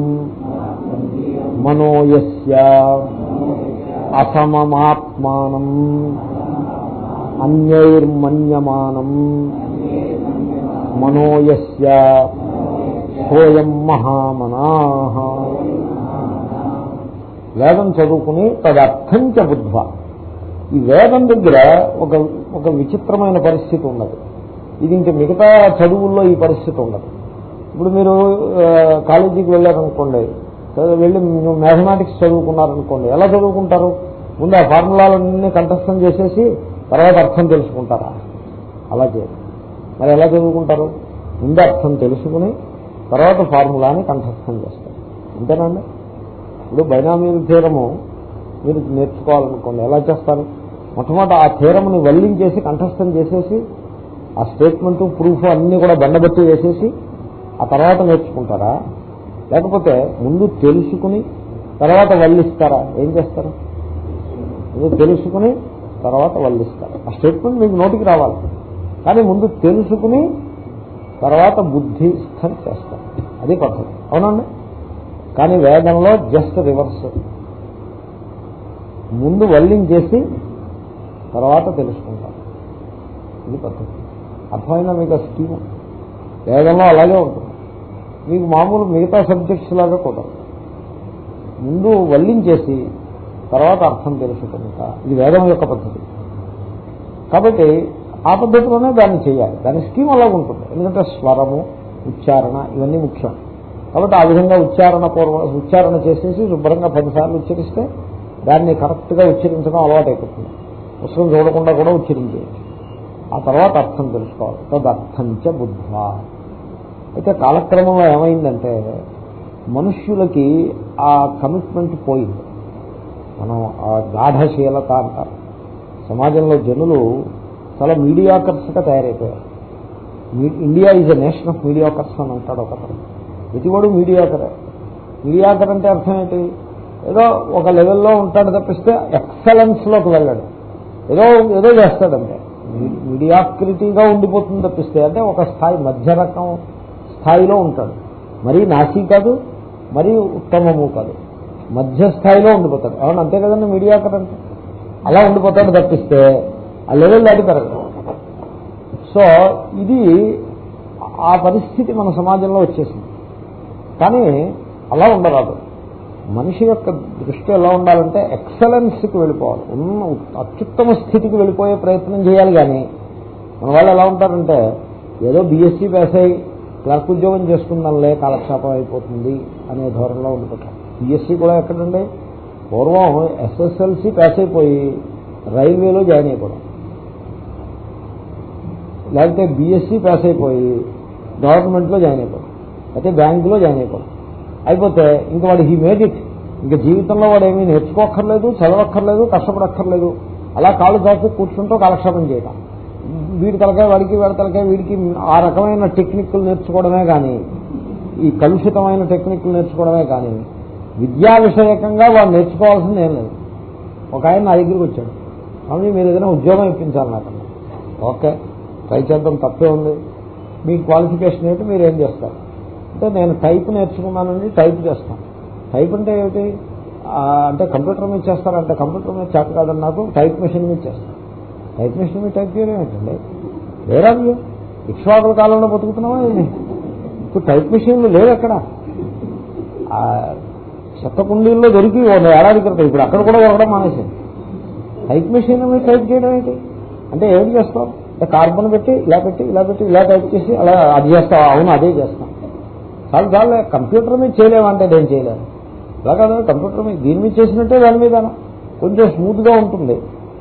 మనోయస్య అసమమాత్మానం అన్యైర్మన్యమానం మనోయస్య సోయం మహామనాహ వేదం చదువుకుని తదర్థంచ బుద్ధ ఈ వేదం దగ్గర ఒక ఒక విచిత్రమైన పరిస్థితి ఉన్నది. ఇది ఇంక మిగతా చదువుల్లో ఈ పరిస్థితి ఉండదు ఇప్పుడు మీరు కాలేజీకి వెళ్ళారనుకోండి వెళ్ళి వెళ్ళి మ్యాథమెటిక్స్ చదువుకున్నారనుకోండి ఎలా చదువుకుంటారు? ముందు ఆ ఫార్ములాలన్నీ కంఠస్థం చేసేసి తర్వాత అర్థం తెలుసుకుంటారా? అలా చేయరు మరి ఎలా చదువుకుంటారు? ముందు అర్థం తెలుసుకుని తర్వాత ఫార్ములాని కంఠస్థం చేస్తారు. అంతేనండి ఇప్పుడు బైనామీల థీరము మీరు నేర్చుకోవాలనుకోండి ఎలా చేస్తారు? మొట్టమొదటి ఆ థీరముని వల్లించేసి కంఠస్థం చేసేసి ఆ స్టేట్మెంట్ ప్రూఫ్ అన్ని కూడా బండబెట్టి వేసేసి ఆ తర్వాత నేర్చుకుంటారా? లేకపోతే ముందు తెలుసుకుని తర్వాత వల్లిస్తారా? ఏం చేస్తారు? ముందు తెలుసుకుని తర్వాత వల్లిస్తారు. ఆ స్టేట్మెంట్ మీకు నోటికి రావాలి. కానీ ముందు తెలుసుకుని తర్వాత బుద్ధిస్థం చేస్తారు. అది పద్ధతి. అవునండి కానీ వేదంలో జస్ట్ రివర్స్. ముందు వల్లించేసి తర్వాత తెలుసుకుంటారు ఇది పద్ధతి. అర్థమైనా మీకు ఆ స్కీమ్? వేదంలో అలాగే ఉంటుంది. మీకు మామూలు మిగతా సబ్జెక్ట్స్ లాగా కూడా. ముందు వల్లించేసి తర్వాత అర్థం తెలుసుకుంటా. ఇది వేదం యొక్క పద్ధతి. కాబట్టి ఆ పద్ధతిలోనే దాన్ని చేయాలి. దాని స్కీమ్ అలాగుంటుంది. ఎందుకంటే స్వరము ఉచ్చారణ ఇవన్నీ ముఖ్యం. కాబట్టి ఆ విధంగా ఉచ్చారణ పూర్వ ఉచ్చారణ చేసేసి శుభ్రంగా పదిసార్లు ఉచ్చరిస్తే దాన్ని కరెక్ట్గా ఉచ్చరించడం అలవాటు అయిపోతుంది పుస్తకం చూడకుండా కూడా ఉచ్చరించేయచ్చు ఆ తర్వాత అర్థం తెలుసుకోవాలి. తదర్థంచ బుద్ధ అయితే కాలక్రమంలో ఏమైందంటే మనుష్యులకి ఆ కమిట్మెంట్ పోయింది. మనం ఆ గాఢశీలత అంటారు. సమాజంలో జనులు చాలా మీడియాకర్స్గా తయారైపోయారు. India is a nation of mediocres అని అంటాడు ఒకతను. ప్రతివాడు మీడియాకర్. మీడియాకర్ అంటే అర్థం ఏంటి? ఏదో ఒక లెవెల్లో ఉంటాడు తప్పిస్తే ఎక్సలెన్స్లోకి వెళ్ళాడు. ఏదో ఏదో చేస్తాడంటే మీడియాక్రిటీగా ఉండిపోతుంది తప్పిస్తే అంటే ఒక స్థాయి మధ్య రకం స్థాయిలో ఉంటాడు. మరీ నాసి కాదు మరీ ఉత్తమము కాదు. మధ్య స్థాయిలో ఉండిపోతాడు. అవును అంతే కదండి మీడియాకర్ అంటే? అలా ఉండిపోతాడు తప్పిస్తే ఆ లెవెల్ దాటి పెరగదు. సో ఇది ఆ పరిస్థితి మన సమాజంలో వచ్చేసింది. కానీ అలా ఉండరాదు. మనిషి యొక్క దృష్టి ఎలా ఉండాలంటే ఎక్సలెన్స్కి వెళ్ళిపోవాలి. ఉన్న అత్యుత్తమ స్థితికి వెళ్ళిపోయే ప్రయత్నం చేయాలి కానీ మన వాళ్ళు ఎలా ఉంటారంటే ఏదో బీఎస్సీ పాస్ అయ్యి క్లర్క్ ఉద్యోగం చేసుకుందాంలే కాలక్షేపం అయిపోతుంది అనే ధోరణిలో ఉండిపోతాం. బీఎస్సీ కూడా ఎక్కడండి? పూర్వం ఎస్ఎస్ఎల్సీ పాస్ అయిపోయి రైల్వేలో జాయిన్ అయిపోవడం. లేకపోతే బీఎస్సీ పాస్ అయిపోయి గవర్నమెంట్లో జాయిన్ అయిపోవడం. అయితే బ్యాంకులో జాయిన్ అయిపోతాం అయిపోతే ఇంకా వాడు హీ మేడ్ ఇట్. ఇంకా జీవితంలో వాడు ఏమీ నేర్చుకోక్కర్లేదు చదవక్కర్లేదు కష్టపడక్కర్లేదు. అలా కాళ్ళు దాచి కూర్చుంటూ కాలక్షేపం చేయటం. వీడి తలకాయ వాడికి వాడి తలకాయ వీడికి ఆ రకమైన టెక్నిక్లు నేర్చుకోవడమే కానీ ఈ కలుషితమైన టెక్నిక్లు నేర్చుకోవడమే కానీ విద్యా విషయకంగా వాడు నేర్చుకోవాల్సింది ఏం లేదు. ఒక ఆయన నా దగ్గరికి వచ్చాడు. స్వామి మీరు ఏదైనా ఉద్యోగం ఇప్పించాలి నాకు ఓకే ట్రై చేద్దాం తప్పే ఉంది. మీ క్వాలిఫికేషన్ ఏంటి మీరు ఏం చేస్తారు? అంటే నేను టైప్ నేర్చుకున్నానండి టైప్ చేస్తాను. టైప్ అంటే ఏమిటి? అంటే కంప్యూటర్ మీద చేస్తారంటే కంప్యూటర్ మీద చేత కాదని నాకు టైప్ మెషిన్ మీద చేస్తాను. టైప్ మెషిన్ మీద టైప్ చేయడం ఏంటండి? వేరే ఇక్ష్వాకుల కాలంలో బతుకుతున్నావా ఇప్పుడు టైప్ మెషిన్లు లేవు ఎక్కడ? చెత్త కుండీల్లో దొరికి ఏడాది క్రితం. ఇప్పుడు అక్కడ కూడా దొరకడం మానేసింది టైప్ మెషిన్ మీద టైప్ చేయడం ఏంటి? అంటే ఏం చేస్తాం కార్బన్ పెట్టి ఇలా పెట్టి ఇలా పెట్టి ఇలా టైప్ చేసి అలా అది చేస్తాం అవును అదే చేస్తాం. చాలు చాలే కంప్యూటర్ మీద చేయలేమంటే నేను చేయలేను అలా కాదు కంప్యూటర్ మీద దీని మీద చేసినట్టే దాని మీద కొంచెం స్మూత్గా ఉంటుంది.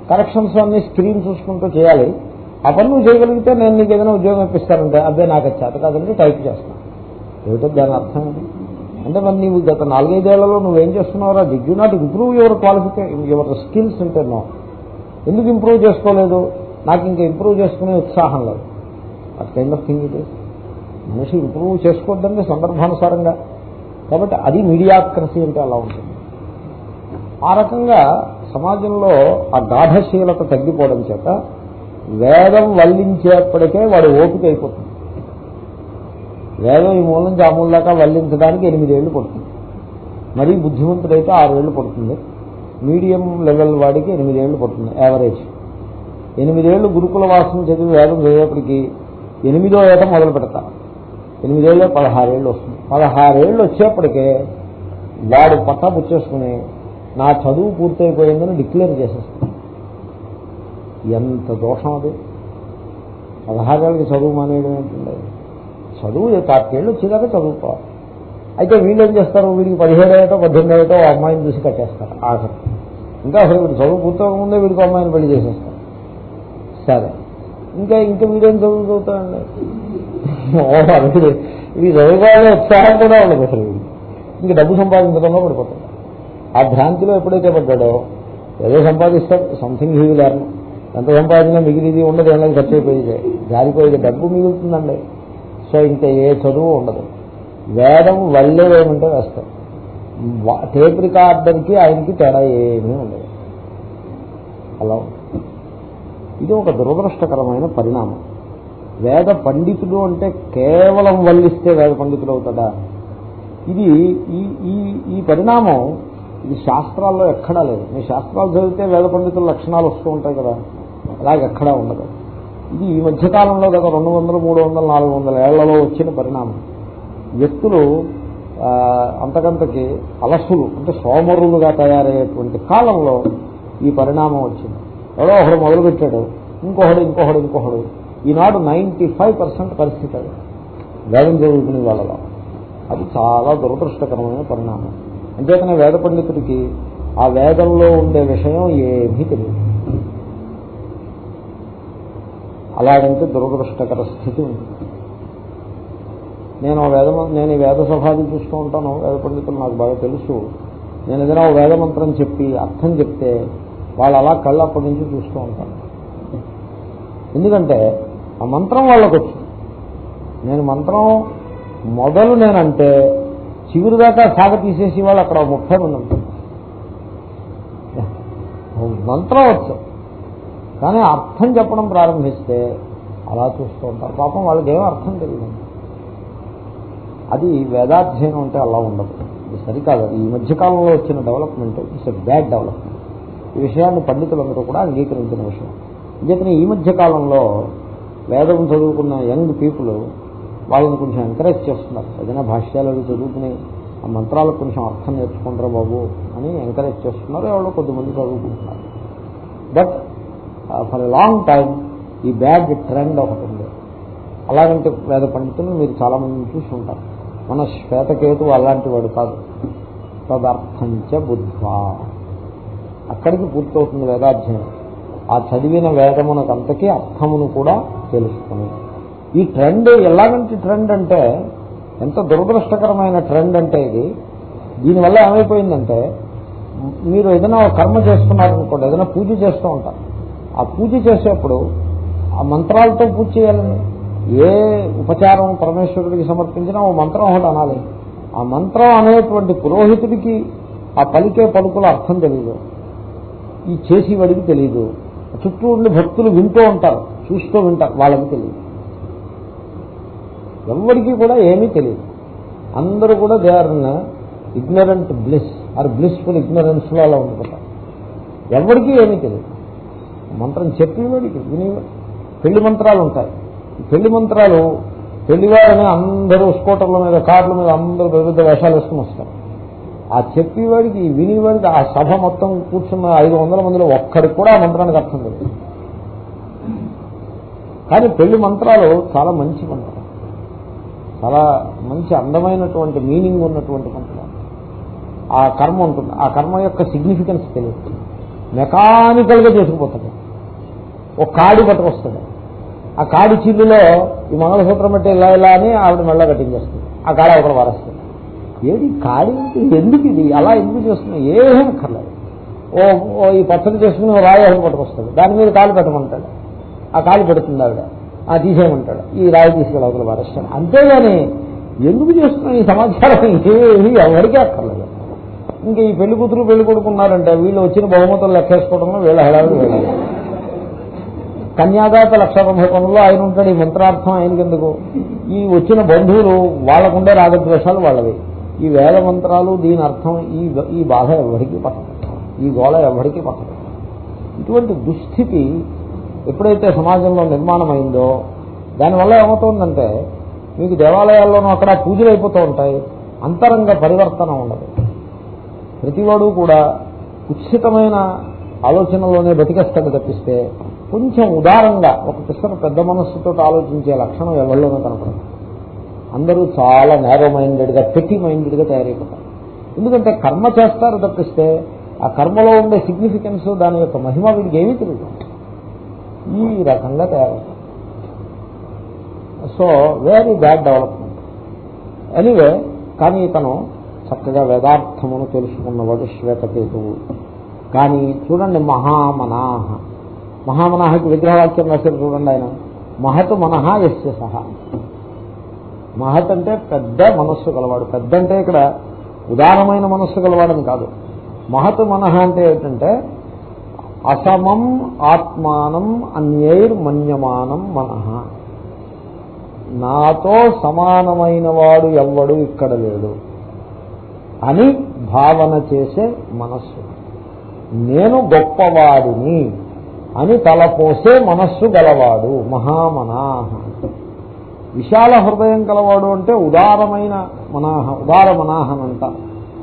కరెక్షన్స్ అన్ని స్క్రీన్ చూసుకుంటూ చేయాలి. ఆ పని నువ్వు చేయగలిగితే నేను నీకు ఏదైనా ఉద్యోగం ఇప్పిస్తానంటే అదే నాకు చేత కాదంటే టైప్ చేస్తాను ఏమిటో దాని అర్థం ఏంటి? అంటే మరి నీవు గత నాలుగైదేళ్ళలో నువ్వేం చేస్తున్నావురా? Did you not improve your qualification your skills అంటే నో ఎందుకు ఇంప్రూవ్ చేసుకోలేదు? నాకు ఇంకా ఇంప్రూవ్ చేసుకునే ఉత్సాహం లేదు. At kind of thing it is మనిషి ఇంప్రూవ్ చేసుకోవద్దండి సందర్భానుసారంగా. కాబట్టి అది మీడియాక్రసీ అంటే అలా ఉంటుంది. ఆ రకంగా సమాజంలో ఆ గాఢశీలత తగ్గిపోవడం చేత వేదం వల్లించేప్పటికే వాడు ఓపిక అయిపోతుంది వేదం ఈ మూల నుంచి ఆ మూల దాకా వల్లించడానికి ఎనిమిదేళ్ళు పడుతుంది. మరీ బుద్ధిమంతుడైతే ఆరేళ్ళు పడుతుంది. మీడియం లెవెల్ వాడికి ఎనిమిదేళ్ళు పడుతుంది యావరేజ్. ఎనిమిదేళ్ళు గురుకుల వాసన చదివి వేదం చదివేపటికి ఎనిమిదో ఏట మొదలు పెడతారు ఎనిమిదేళ్ళు పదహారేళ్ళు వస్తుంది. పదహారేళ్ళు వచ్చేప్పటికే వాడు పట్టా పుచ్చేసుకుని నా చదువు పూర్తయిపోయిందని డిక్లేర్ చేసేస్తాను ఎంత దోషం అది? పదహారేళ్ళకి చదువు మానేయడం ఏంటండి? చదువు పాతికేళ్ళు వచ్చేదాకా చదువుకోవాలి అయితే వీళ్ళు ఏం చేస్తారు? వీడికి పదిహేడు ఏటో పద్దెనిమిది ఏటో అమ్మాయిని చూసి కట్టేస్తారు ఆఖరి ఇంకా అసలు వీడు చదువు పూర్తవకముందే వీడికి అమ్మాయిని పెళ్ళి చేసేస్తారు. సరే. ఇంకా ఇంకా వీడేం చదువు చదువుతాడండి? వీడు ఇది చదువుకోవాలని ఉత్సాహం కూడా ఉండదు అసలు. ఇంక డబ్బు సంపాదించడంలో పడిపోతాడు ఆ భ్రాంతిలో ఎప్పుడైతే పడ్డాడో ఏదో సంపాదిస్తాడు సంథింగ్ హీ లెర్న్ ఎంత సంపాదించినా మిగిలిది ఉండదు ఏమైనా ఖర్చు అయిపోయింది. జారిపోయేది డబ్బు మిగులుతుందండి. సో ఇంకా ఏ చదువు ఉండదు. వేదం వల్లేవేమంటే వేస్తాడు టేప్ రికార్డర్కి ఆయనకి తేడా ఏమీ ఉండదు. అలా ఇది ఒక దురదృష్టకరమైన పరిణామం. వేద పండితుడు అంటే కేవలం వల్లిస్తే వేద పండితుడు అవుతాడా? ఇది ఈ ఈ ఈ పరిణామం ఇది శాస్త్రాల్లో ఎక్కడా లేదు. మీ శాస్త్రాలు చదివితే వేద పండితుల లక్షణాలు వస్తూ ఉంటాయి కదా. అలాగే ఎక్కడా ఉండదు. ఇది ఈ మధ్యకాలంలో గత రెండు వందలు మూడు వందలు నాలుగు వందల ఏళ్ళలో వచ్చిన పరిణామం. వ్యక్తులు అంతకంతకి అలసులు అంటే సోమరులుగా తయారయ్యేటువంటి కాలంలో ఈ పరిణామం వచ్చింది. ఎవడో ఒకడు మొదలుపెట్టాడు. ఇంకొకడు ఇంకొకడు ఇంకొకడు. ఈనాడు నైంటీ ఫైవ్ పర్సెంట్ పరిస్థితి అది. వేదం చదువుకునే వాళ్ళలో. అది చాలా దురదృష్టకరమైన పరిణామం. అంచేతనే వేద పండితుడికి ఆ వేదంలో ఉండే విషయం ఏమీ తెలియదు. అలాగంటే దురదృష్టకర స్థితి ఉంది. నేను ఆ వేద నేను ఈ వేద సభాది చూస్తూ ఉంటాను వేద పండితులు నాకు బాగా తెలుసు. నేను ఏదైనా వేద మంత్రం చెప్పి అర్థం చెప్తే వాళ్ళు అలా కళ్ళు అప్పటి నుంచి చూస్తూ ఉంటాను ఎందుకంటే ఆ మంత్రం వాళ్ళకు వచ్చింది నేను మంత్రం మొదలు నేనంటే చివరి దాకా సాగ తీసేసి వాళ్ళు అక్కడ ఓ ముప్పై మంది ఉంటారు. మంత్రం వచ్చు. కానీ అర్థం చెప్పడం ప్రారంభిస్తే అలా చూస్తూ ఉంటారు. పాపం వాళ్ళకి ఏమో అర్థం తెలియదు. అది వేదాధ్యయనం అంటే అలా ఉండదు. ఇది సరికాదు. ఈ మధ్యకాలంలో వచ్చిన development it's a bad development ఈ విషయాన్ని పండితులందరూ కూడా అంగీకరించిన విషయం. ఎందుకని ఈ మధ్యకాలంలో వేదం చదువుకున్న యంగ్ పీపుల్ వాళ్ళని కొంచెం ఎంకరేజ్ చేస్తున్నారు. ఏదైనా భాష్యాలు అవి చదువుకుని ఆ మంత్రాలకు కొంచెం అర్థం నేర్చుకుంటారా బాబు అని ఎంకరేజ్ చేస్తున్నారు. ఎవరో కొద్దిమంది చదువుకుంటున్నారు. But for a long time ఈ బ్యాడ్ ట్రెండ్ ఒకటి ఉంది. అలాగంటే వేద పండితులు మీరు చాలా మంది చూసి ఉంటారు. మన శ్వేతకేతు అలాంటి వాడు కాదు. తదర్థంచ బుద్ధ్వా. అక్కడికి పూర్తవుతుంది వేదాధ్యయనం. ఆ చదివిన వేదమునకంతకీ అర్థమును కూడా తెలుసుకుని. ఈ ట్రెండ్ ఎలాగంటి ట్రెండ్ అంటే ఎంత దురదృష్టకరమైన ట్రెండ్ అంటే ఇది. దీనివల్ల ఏమైపోయిందంటే మీరు ఏదైనా కర్మ చేస్తున్నారనుకోండి ఏదైనా పూజ చేస్తూ ఉంటారు ఆ పూజ చేసేప్పుడు ఆ మంత్రాలతో పూజ చేయాలని ఏ ఉపచారం పరమేశ్వరుడికి సమర్పించినా ఓ మంత్రం ఒకటి అనాలి. ఆ మంత్రం అనేటువంటి పురోహితుడికి ఆ పలికే పలుకుల అర్థం తెలియదు ఈ చేసేవాడికి తెలియదు చుట్టూ ఉండి భక్తులు వింటూ ఉంటారు చూస్తూ వింటారు వాళ్ళకి తెలియదు. ఎవరికి కూడా ఏమీ తెలియదు. అందరూ కూడా they are ignorant bliss or blissful ఇగ్నరెన్స్లో అలా ఉండిపోతారు. ఎవరికి ఏమీ తెలియదు. మంత్రం చెప్పేవాడికి వినేవాడు పెళ్ళి మంత్రాలు ఉంటాయి. పెళ్ళి మంత్రాలు పెళ్ళివారని అందరూ స్కూటర్ల మీద కార్ల మీద అందరూ పెద్ద పెద్ద వేషాలు వేసుకుని వస్తారు. ఆ చెప్పేవాడికి ఈ వినేవాడికి ఆ సభ మొత్తం కూర్చున్న ఐదు వందల మందిలో ఒక్కడికి కూడా ఆ మంత్రానికి అర్థం లేదు. కానీ పెళ్ళి మంత్రాలు చాలా మంచి మంత్రం. చాలా మంచి అందమైనటువంటి మీనింగ్ ఉన్నటువంటి మంత్రం. ఆ కర్మ ఉంటుంది. ఆ కర్మ యొక్క సిగ్నిఫికెన్స్ తెలియదు. మెకానికల్గా చేసుకుపోతాడు. ఒక కాడి పట్టుకొస్తాడు. ఆ కాడి చిల్లులో ఈ మంగళసూత్రం పెట్టి ఇలా ఇలా అని ఆవిడ మెళ్ళ కట్టించేస్తుంది ఆ కాడ ఒకరు వారేస్తుంది ఏది కాడి ఎందుకు ఇది? అలా ఎందుకు చేస్తున్నా ఏమీ అక్కర్లేదు. ఓ ఓ ఈ పచ్చడి చేసుకుని ఓ రాయి ఒకటి పట్టుకొస్తాడు. దాని మీద కాలు పెట్టమంటాడు. ఆ కాలు పెడుతుంది ఆవిడ. ఆ తీసేయమంటాడు. ఈ రాయి తీసుకెళ్ళవతల అవతల అంతేగాని ఎందుకు చేస్తున్నాం ఈ సమాచారం? ఏమీ ఎవరికీ అక్కర్లేదు. ఇంకా ఈ పెళ్ళి కూతురు పెళ్ళి కొడుకున్నారంటే వీళ్ళు వచ్చిన బహుమతులు లెక్కేసుకోవడంలో వీళ్ళ హడావిడి వెళ్ళాలి కన్యాదాత లక్ష తొంభై పనుల్లో ఆయన ఉంటాడు. ఈ మంత్రార్థం ఆయనకెందుకు? ఈ వచ్చిన బంధువులు వాళ్ళకుండే రాగద్వేషాలు వాళ్ళవి. ఈ వేద మంత్రాలు దీని అర్థం ఈ ఈ బాధ ఎవరికి పట్టదు. ఈ గోళ ఎవరికి పట్టదు. ఇటువంటి దుస్థితి ఎప్పుడైతే సమాజంలో నిర్మాణం అయిందో దానివల్ల ఏమవుతుందంటే మీకు దేవాలయాల్లోనూ అక్కడ పూజలు అయిపోతూ ఉంటాయి అంతరంగ పరివర్తన ఉండదు. ప్రతివాడు కూడా కుత్సితమైన ఆలోచనలోనే బతికేస్తాడు తప్పిస్తే కొంచెం ఉదారంగా ఒక పిసర పెద్ద మనస్సుతో ఆలోచించే లక్షణం ఎవరిలోనూ కనపడదు. అందరూ చాలా నేరో మైండెడ్గా పెట్టి మైండెడ్గా తయారైపోతారు. ఎందుకంటే కర్మ చేస్తారు తప్పిస్తే ఆ కర్మలో ఉండే సిగ్నిఫికెన్స్ దాని యొక్క మహిమ వీడికి ఏమీ తెలియదు. ఈ రకంగా తయారవుతారు. So very bad development anyway కానీ ఇతను చక్కగా వేదార్థమును తెలుసుకున్నవాడు శ్వేతకేతువు కానీ చూడండి మహామనాహ. మహామనాహకి విగ్రహవాక్యం రాశారు చూడండి ఆయన. మహత్ మనహ ఎస్య సహా. మహత్ అంటే పెద్ద మనస్సు గలవాడు. పెద్ద అంటే ఇక్కడ ఉదారమైన మనస్సు గలవాడని కాదు. మహత్ మనహ అంటే ఏంటంటే అసమం ఆత్మానం అన్యైర్మన్యమానం మనహ నాతో సమానమైన వాడు ఎవ్వడు ఇక్కడ లేడు అని భావన చేసే మనస్సు. నేను గొప్పవాడిని అని తలపోసే మనస్సు గలవాడు. మహామనాహ. విశాల హృదయం గలవాడు అంటే ఉదారమైన మనాహ ఉదార మనాహనంట.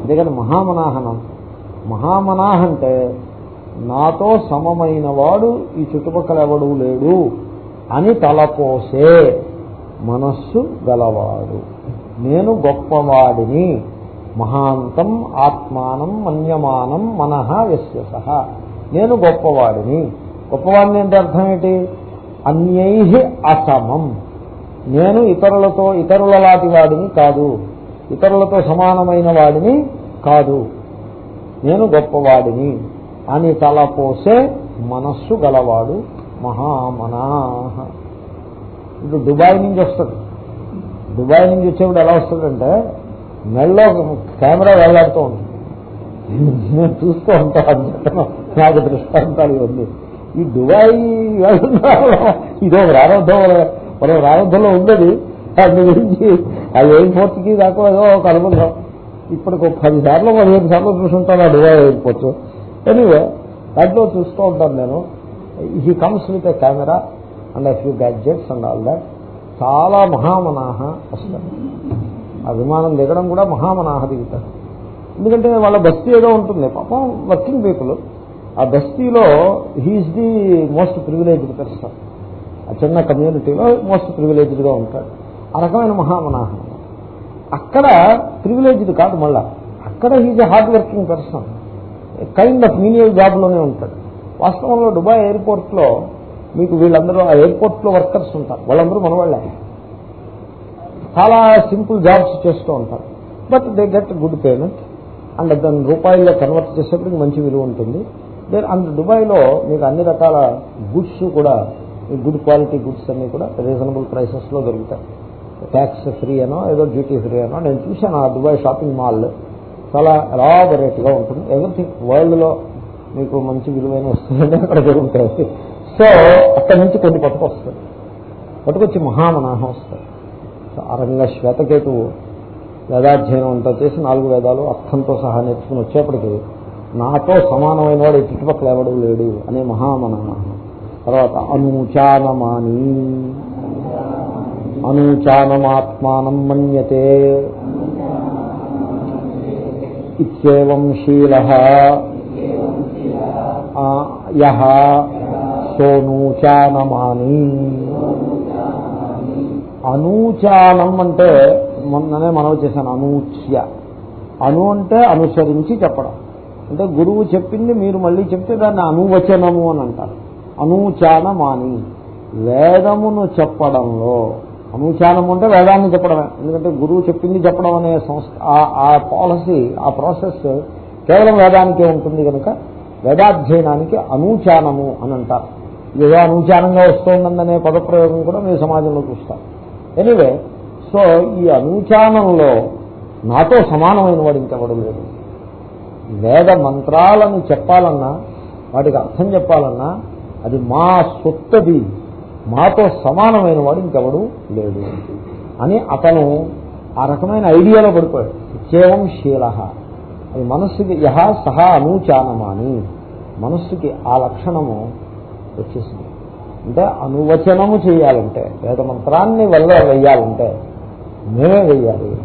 అంతేకాని మహామనాహనం. మహామనాహ అంటే నాతో సమమైన వాడు ఈ చుట్టుపక్కల ఎవడూ లేడు అని తలపోసే మనస్సు గలవాడు. నేను గొప్పవాడిని. మహాంతం ఆత్మానం మన్యమానం మనహ యస్య నేను గొప్పవాడిని. గొప్పవాడిని అంటే అర్థం ఏంటి? అన్యై అసమం. నేను ఇతరులతో ఇతరుల లాంటి వాడిని కాదు. ఇతరులతో సమానమైన వాడిని కాదు. నేను గొప్పవాడిని అని తలపోసే మనస్సు గలవాడు మహామనాహ ఇప్పుడు దుబాయ్ నుంచి వస్తాడు. దుబాయ్ నుంచి వచ్చేప్పుడు ఎలా వస్తుందంటే మెల్లో కెమెరా వెళ్ళాడుతూ ఉంటుంది నేను చూస్తూ ఉంటాను నాకు దృష్టాంతాలు ఉంది ఈ దుబాయ్ ఇదో ప్రారంభం. మన ప్రారంభంలో ఉండదు. దాని గురించి ఆ ఎయిర్పోర్ట్కి దాకా ఒక అనుబంధం. ఇప్పటికి ఒక పది సార్లు పదిహేను సార్లు చూసుంటాను ఆ దుబాయ్ ఎయిర్పోర్ట్. ఎనీవే దాంట్లో చూస్తూ ఉంటాను నేను. He comes with a camera and a few gadgets and all that చాలా మహామనాహ వస్తారు ఆ విమానం దిగడం కూడా మహామనాహ దిగుతారు ఎందుకంటే వాళ్ళ బస్తీ ఏదో ఉంటుంది. పాపం వర్కింగ్ పీపుల్ ఆ బస్తీలో he is the most privileged person చిన్న కమ్యూనిటీలో మోస్ట్ ప్రివిలేజ్డ్గా ఉంటాడు ఆ రకమైన మహామనాహం. అక్కడ ప్రివిలేజ్డ్ కాదు మళ్ళా. అక్కడ he's a hard working person. Kind of menial జాబ్లోనే ఉంటాడు. వాస్తవంలో దుబాయ్ ఎయిర్పోర్ట్లో మీకు వీళ్ళందరూ ఆ ఎయిర్పోర్ట్లో వర్కర్స్ ఉంటారు. వాళ్ళందరూ మనవాళ్ళే. చాలా సింపుల్ జాబ్స్ చేస్తూ ఉంటారు. But they get good payment. And దాని రూపాయల్లో కన్వర్ట్ చేసేప్పటికి మంచి విలువ ఉంటుంది. దేర్ అండ్ దుబాయ్లో మీకు అన్ని రకాల గుడ్స్ కూడా గుడ్ క్వాలిటీ గుడ్స్ అన్ని కూడా రీజనబుల్ ప్రైసెస్లో దొరుకుతాయి. ట్యాక్స్ ఫ్రీ అనో ఏదో డ్యూటీ ఫ్రీ అనో. నేను చూశాను ఆ దుబాయ్ షాపింగ్ మాల్ చాలా ఎలాబొరేట్గా ఉంటుంది. ఎవ్రీథింగ్ వరల్డ్లో మీకు మంచి విలువైన వస్తుందంటే అక్కడ దొరుకుతాయి. సో అక్కడి నుంచి కొన్ని పట్టుకొస్తాయి పట్టుకొచ్చి మహామనాహం వస్తాయి. అరంగ శ్వేతకేతు శ్వేతకేతువు వేదాధ్యయనం అంతా చేసి నాలుగు వేదాలు అర్థంతో సహా నేర్చుకుని వచ్చేప్పటికీ నాతో సమానమైన వాడు చుట్టుపక్కల ఎవడు లేడు అనే మహామనాహం. తర్వాత అనూచానమాని. అనూచానమాత్మానం మన్యతే. ఇత్యేవం శీల. యహ సోనూచానమాని. అనూచానం అంటే మొన్ననే మనవి చేశాను అనూచ్య. అను అంటే అనుసరించి చెప్పడం. అంటే గురువు చెప్పింది మీరు మళ్ళీ చెప్తే దాన్ని అనువచనము అని అంటారు. అనూచానమాని. వేదమును చెప్పడంలో అనూచానం అంటే వేదాన్ని చెప్పడమే. ఎందుకంటే గురువు చెప్పింది చెప్పడం అనే సంస్థ ఆ పాలసీ ఆ ప్రాసెస్ కేవలం వేదానికే ఉంటుంది కనుక వేదాధ్యయనానికి అనూచానము అని అంటారు ఏదో అనూచానంగా వస్తుందనే పదప్రయోగం కూడా మీ సమాజంలో చూస్తారు ఎనివే సో ఈ అనూచానంలో నాతో సమానమైన వాడు ఇంకెవడం లేదు వేద మంత్రాలను చెప్పాలన్నా వాటికి అర్థం చెప్పాలన్నా అది మా సొత్తది. మాతో సమానమైన వాడు ఇంకెవడు లేడు. అని అతను ఆ రకమైన ఐడియాలో పడిపోయాడు. కేవం శీల అది మనస్సుకి యహ సహా అనూచానమాని. మనస్సుకి ఆ లక్షణము వచ్చేసింది. అంటే అనువచనము చేయాలంటే వేదమంత్రాన్ని వల్ల వెయ్యాలంటే మేమే వెయ్యాలి.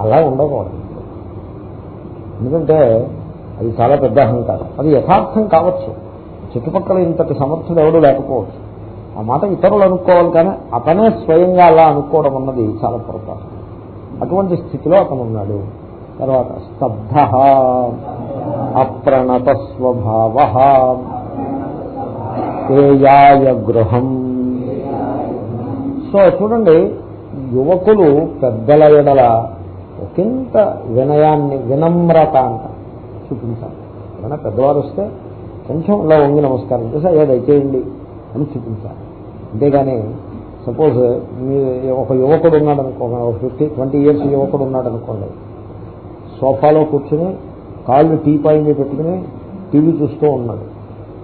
అలా ఉండకూడదు. ఎందుకంటే అది చాలా పెద్ద అహంకారం. అది యథార్థం కావచ్చు. చుట్టుపక్కల ఇంతటి సమర్థుడు ఎవడు లేకపోవచ్చు. ఆ మాట ఇతరులు అనుకోవాలి కానీ అతనే స్వయంగా అలా అనుకోవడం అన్నది చాలా పొరపాటు. అటువంటి స్థితిలో అతను ఉన్నాడు తర్వాత స్తబ్ధ అప్రణత స్వభావ ఏయాయ గృహం. సో చూడండి యువకులు పెద్దల ఎడల ఒకంత వినయాన్ని వినమ్రత అంట చూపించాలి. ఏమైనా పెద్దవారు వస్తే కొంచెం ఇలా వంగి నమస్కారం చేసి అయ్యా దయచేయండి అని చూపించాలి. అంతేగాని సపోజ్ మీ ఒక యువకుడు ఉన్నాడు అనుకోండి ఒక ఫిఫ్టీ ట్వంటీ ఇయర్స్ యువకుడు ఉన్నాడు అనుకోండి. సోఫాలో కూర్చుని కాళ్ళు టీ పాయి మీద పెట్టుకుని టీవీ చూస్తూ ఉన్నాడు.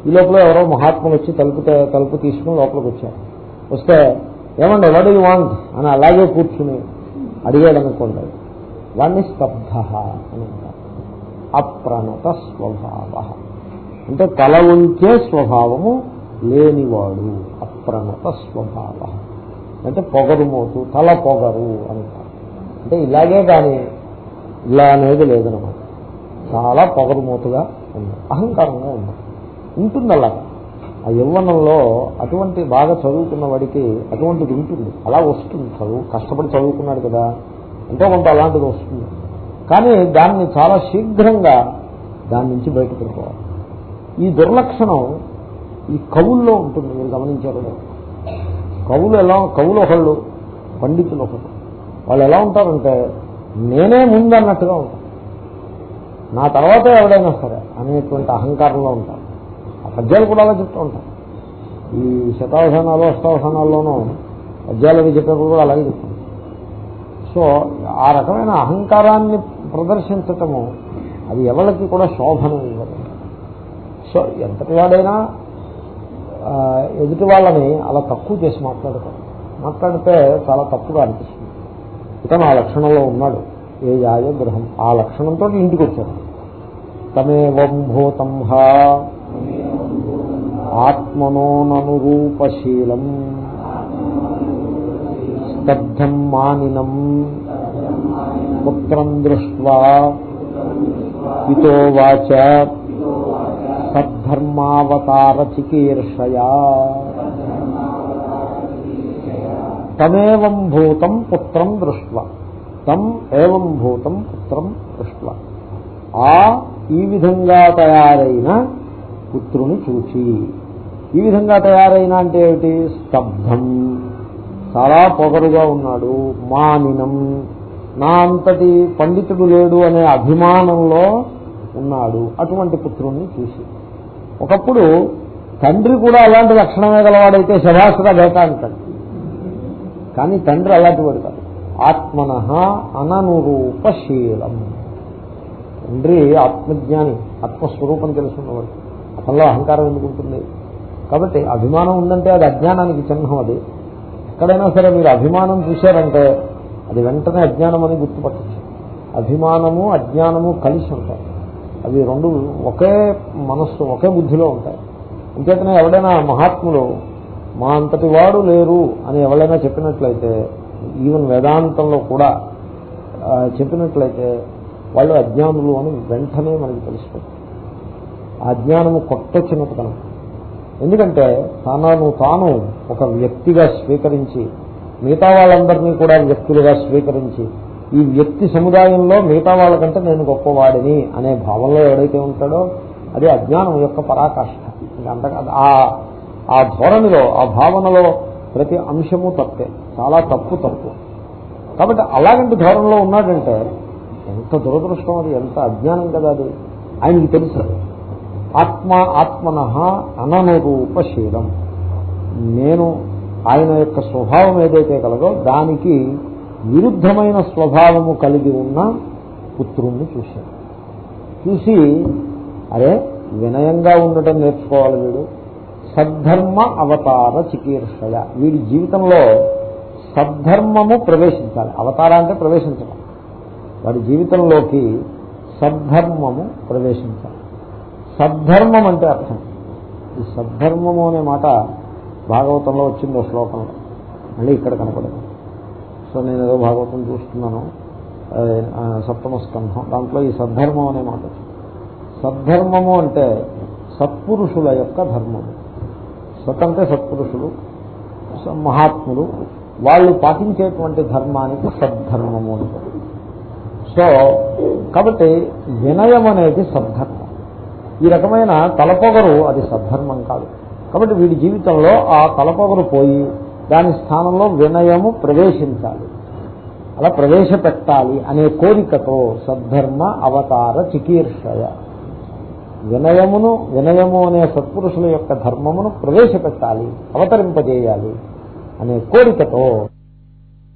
ఈ లోపల ఎవరో మహాత్ములు వచ్చి తలుపు తలుపు తీసుకుని లోపలికి వచ్చారు. వస్తే ఏమండి వడ్ యూ వాంట్ అని అలాగే కూర్చుని అడిగాడు అనుకోండి. వాణ్ణి స్తబ్ధ అని అంటారు. అప్రణత స్వభావ. అంటే తల ఉంచే స్వభావము లేనివాడు అప్రణత స్వభావ. అంటే పొగరుమోతు తల పొగరు అంటారు అంటే ఇలాగే కానీ ఇలా అనేది లేదనమాట చాలా పొగరుమోతుగా ఉంది అహంకారంగా ఉంది. ఉంటుంది అలాగా ఆ యవ్వనంలో అటువంటి బాగా చదువుకున్న వాడికి అటువంటిది ఉంటుంది. అలా వస్తుంది చదువు కష్టపడి చదువుకున్నాడు కదా. ఎంతో కొంత అలాంటిది వస్తుంది. కానీ దాన్ని చాలా శీఘ్రంగా దాని నుంచి బయటపడిపోవాలి ఈ దుర్లక్షణం ఈ కవుల్లో ఉంటుంది మీరు గమనించారు కవులు ఎలా కవులు ఒకళ్ళు పండితులు ఒకళ్ళు. వాళ్ళు ఎలా ఉంటారంటే నేనే ముందు అన్నట్టుగా ఉంటారు నా తర్వాత ఎవడైనా సరే అనేటువంటి అహంకారంలో ఉంటారు. ఆ పద్యాలు కూడా అలా చెప్తూ ఉంటారు. ఈ శతావధానాలు అష్టావధానాల్లోనూ పద్యాలు అవి చెప్పేప్పుడు కూడా అలాగే చెప్తాం సో ఆ రకమైన అహంకారాన్ని ప్రదర్శించటము అది ఎవరికి కూడా శోభనం ఇవ్వదు సో ఎంతటి వాడైనా ఎదుటి వాళ్ళని అలా తక్కువ చేసి మాట్లాడతాడు మాట్లాడితే చాలా తప్పుగా అనిపిస్తుంది. ఇతను ఆ లక్షణంలో ఉన్నాడు. ఏ యాయ గ్రహం ఆ లక్షణంతో ఇంటికి వచ్చాడు. తమేవం భూతం ఆత్మనోననురూపశీలం స్తబ్ధం మానినం. పుత్రం దృష్ట్వా. ఇతో వాచ. సద్ధర్మావతార చికీర్షయా తమేవం భూతం పుత్రం దృష్ట్వ. తం ఏవం భూతం పుత్రం దృష్వ ఆ ఈ విధంగా తయారైన పుత్రుని చూచి. ఈ విధంగా తయారైన అంటే ఏమిటి? స్తబ్ధం. చాలా పొగరుగా ఉన్నాడు. మానినం. నా అంతటి పండితుడు లేడు అనే అభిమానంలో ఉన్నాడు. అటువంటి పుత్రుణ్ణి చూసి. ఒకప్పుడు తండ్రి కూడా అలాంటి లక్షణమే గలవాడైతే శభాసుగా బేట అంటాడు కానీ తండ్రి అలాంటి వాడు కాదు ఆత్మన అననురూపశీలం తండ్రి ఆత్మజ్ఞాని ఆత్మస్వరూపం తెలుసుకున్నవాడు. అతనిలో అహంకారం ఎందుకు ఉంటుంది? కాబట్టి అభిమానం ఉందంటే అది అజ్ఞానానికి చిహ్నం అది. ఎక్కడైనా సరే మీరు అభిమానం చూశారంటే అది వెంటనే అజ్ఞానం అని గుర్తుపట్టచ్చు. అభిమానము అజ్ఞానము కలిసి ఉంటాయి. అవి రెండు ఒకే మనస్సు ఒకే బుద్ధిలో ఉంటాయి. అంచేతనే ఎవడైనా మహాత్ములు మా అంతటి వాడు లేరు అని ఎవరైనా చెప్పినట్లయితే ఈవెన్ వేదాంతంలో కూడా చెప్పినట్లయితే వాళ్ళు అజ్ఞానులు అని వెంటనే మనకి తెలిసిపోతుంది. ఆ అజ్ఞానము కొట్టొచ్చినట్టుగా ఎందుకంటే తనను తాను ఒక వ్యక్తిగా స్వీకరించి మిగతా వాళ్ళందరినీ కూడా వ్యక్తులుగా స్వీకరించి ఈ వ్యక్తి సముదాయంలో మిగతా వాళ్ళకంటే నేను గొప్పవాడిని అనే భావంలో ఎవడైతే ఉంటాడో అది అజ్ఞానం యొక్క పరాకాష్ఠ ఆ ఆ ధోరణిలో ఆ భావనలో ప్రతి అంశము తప్పే. చాలా తప్పు తప్పు. కాబట్టి అలాగంటి ధోరణిలో ఉన్నాడంటే ఎంత దురదృష్టం అది ఎంత అజ్ఞానం కదా అది. ఆయనకి తెలుసు. ఆత్మ ఆత్మన అననురూపశీలం నేను ఆయన యొక్క స్వభావం ఏదైతే కలదో దానికి విరుద్ధమైన స్వభావము కలిగి ఉన్న పుత్రుణ్ణి చూశాడు. చూసి అరే వినయంగా ఉండటం నేర్చుకోవాలి వీడు. సద్ధర్మ అవతార చికీర్షయ. వీడి జీవితంలో సద్ధర్మము ప్రవేశించాలి. అవతార అంటే ప్రవేశించడం వాడి జీవితంలోకి సద్ధర్మము ప్రవేశించాలి. సద్ధర్మం అంటే అర్థం. ఈ సద్ధర్మము అనే మాట భాగవతంలో వచ్చిందో శ్లోకంలో. మళ్ళీ ఇక్కడ కనపడదు. సో నేను ఏదో భాగవతం చూస్తున్నాను. సప్తమ స్కంధం దాంట్లో ఈ సద్ధర్మం అనే మాట సద్ధర్మము అంటే సత్పురుషుల యొక్క ధర్మము సత్ అంటే సత్పురుషులు మహాత్ములు వాళ్ళు పాటించేటువంటి ధర్మానికి సద్ధర్మము అంటారు సో కాబట్టి వినయం అనేది సద్ధర్మం. ఈ రకమైన తలపొగరు అది సద్ధర్మం కాదు. కాబట్టి వీడి జీవితంలో ఆ తలపొగరు పోయి దాని స్థానంలో వినయము ప్రవేశించాలి. అలా ప్రవేశపెట్టాలి అనే కోరికతో సద్ధర్మ అవతార చికీర్షయ. వినయమును వినయము అనే సత్పురుషుల యొక్క ధర్మమును ప్రవేశపెట్టాలి అవతరింపజేయాలి అనే కోరికతో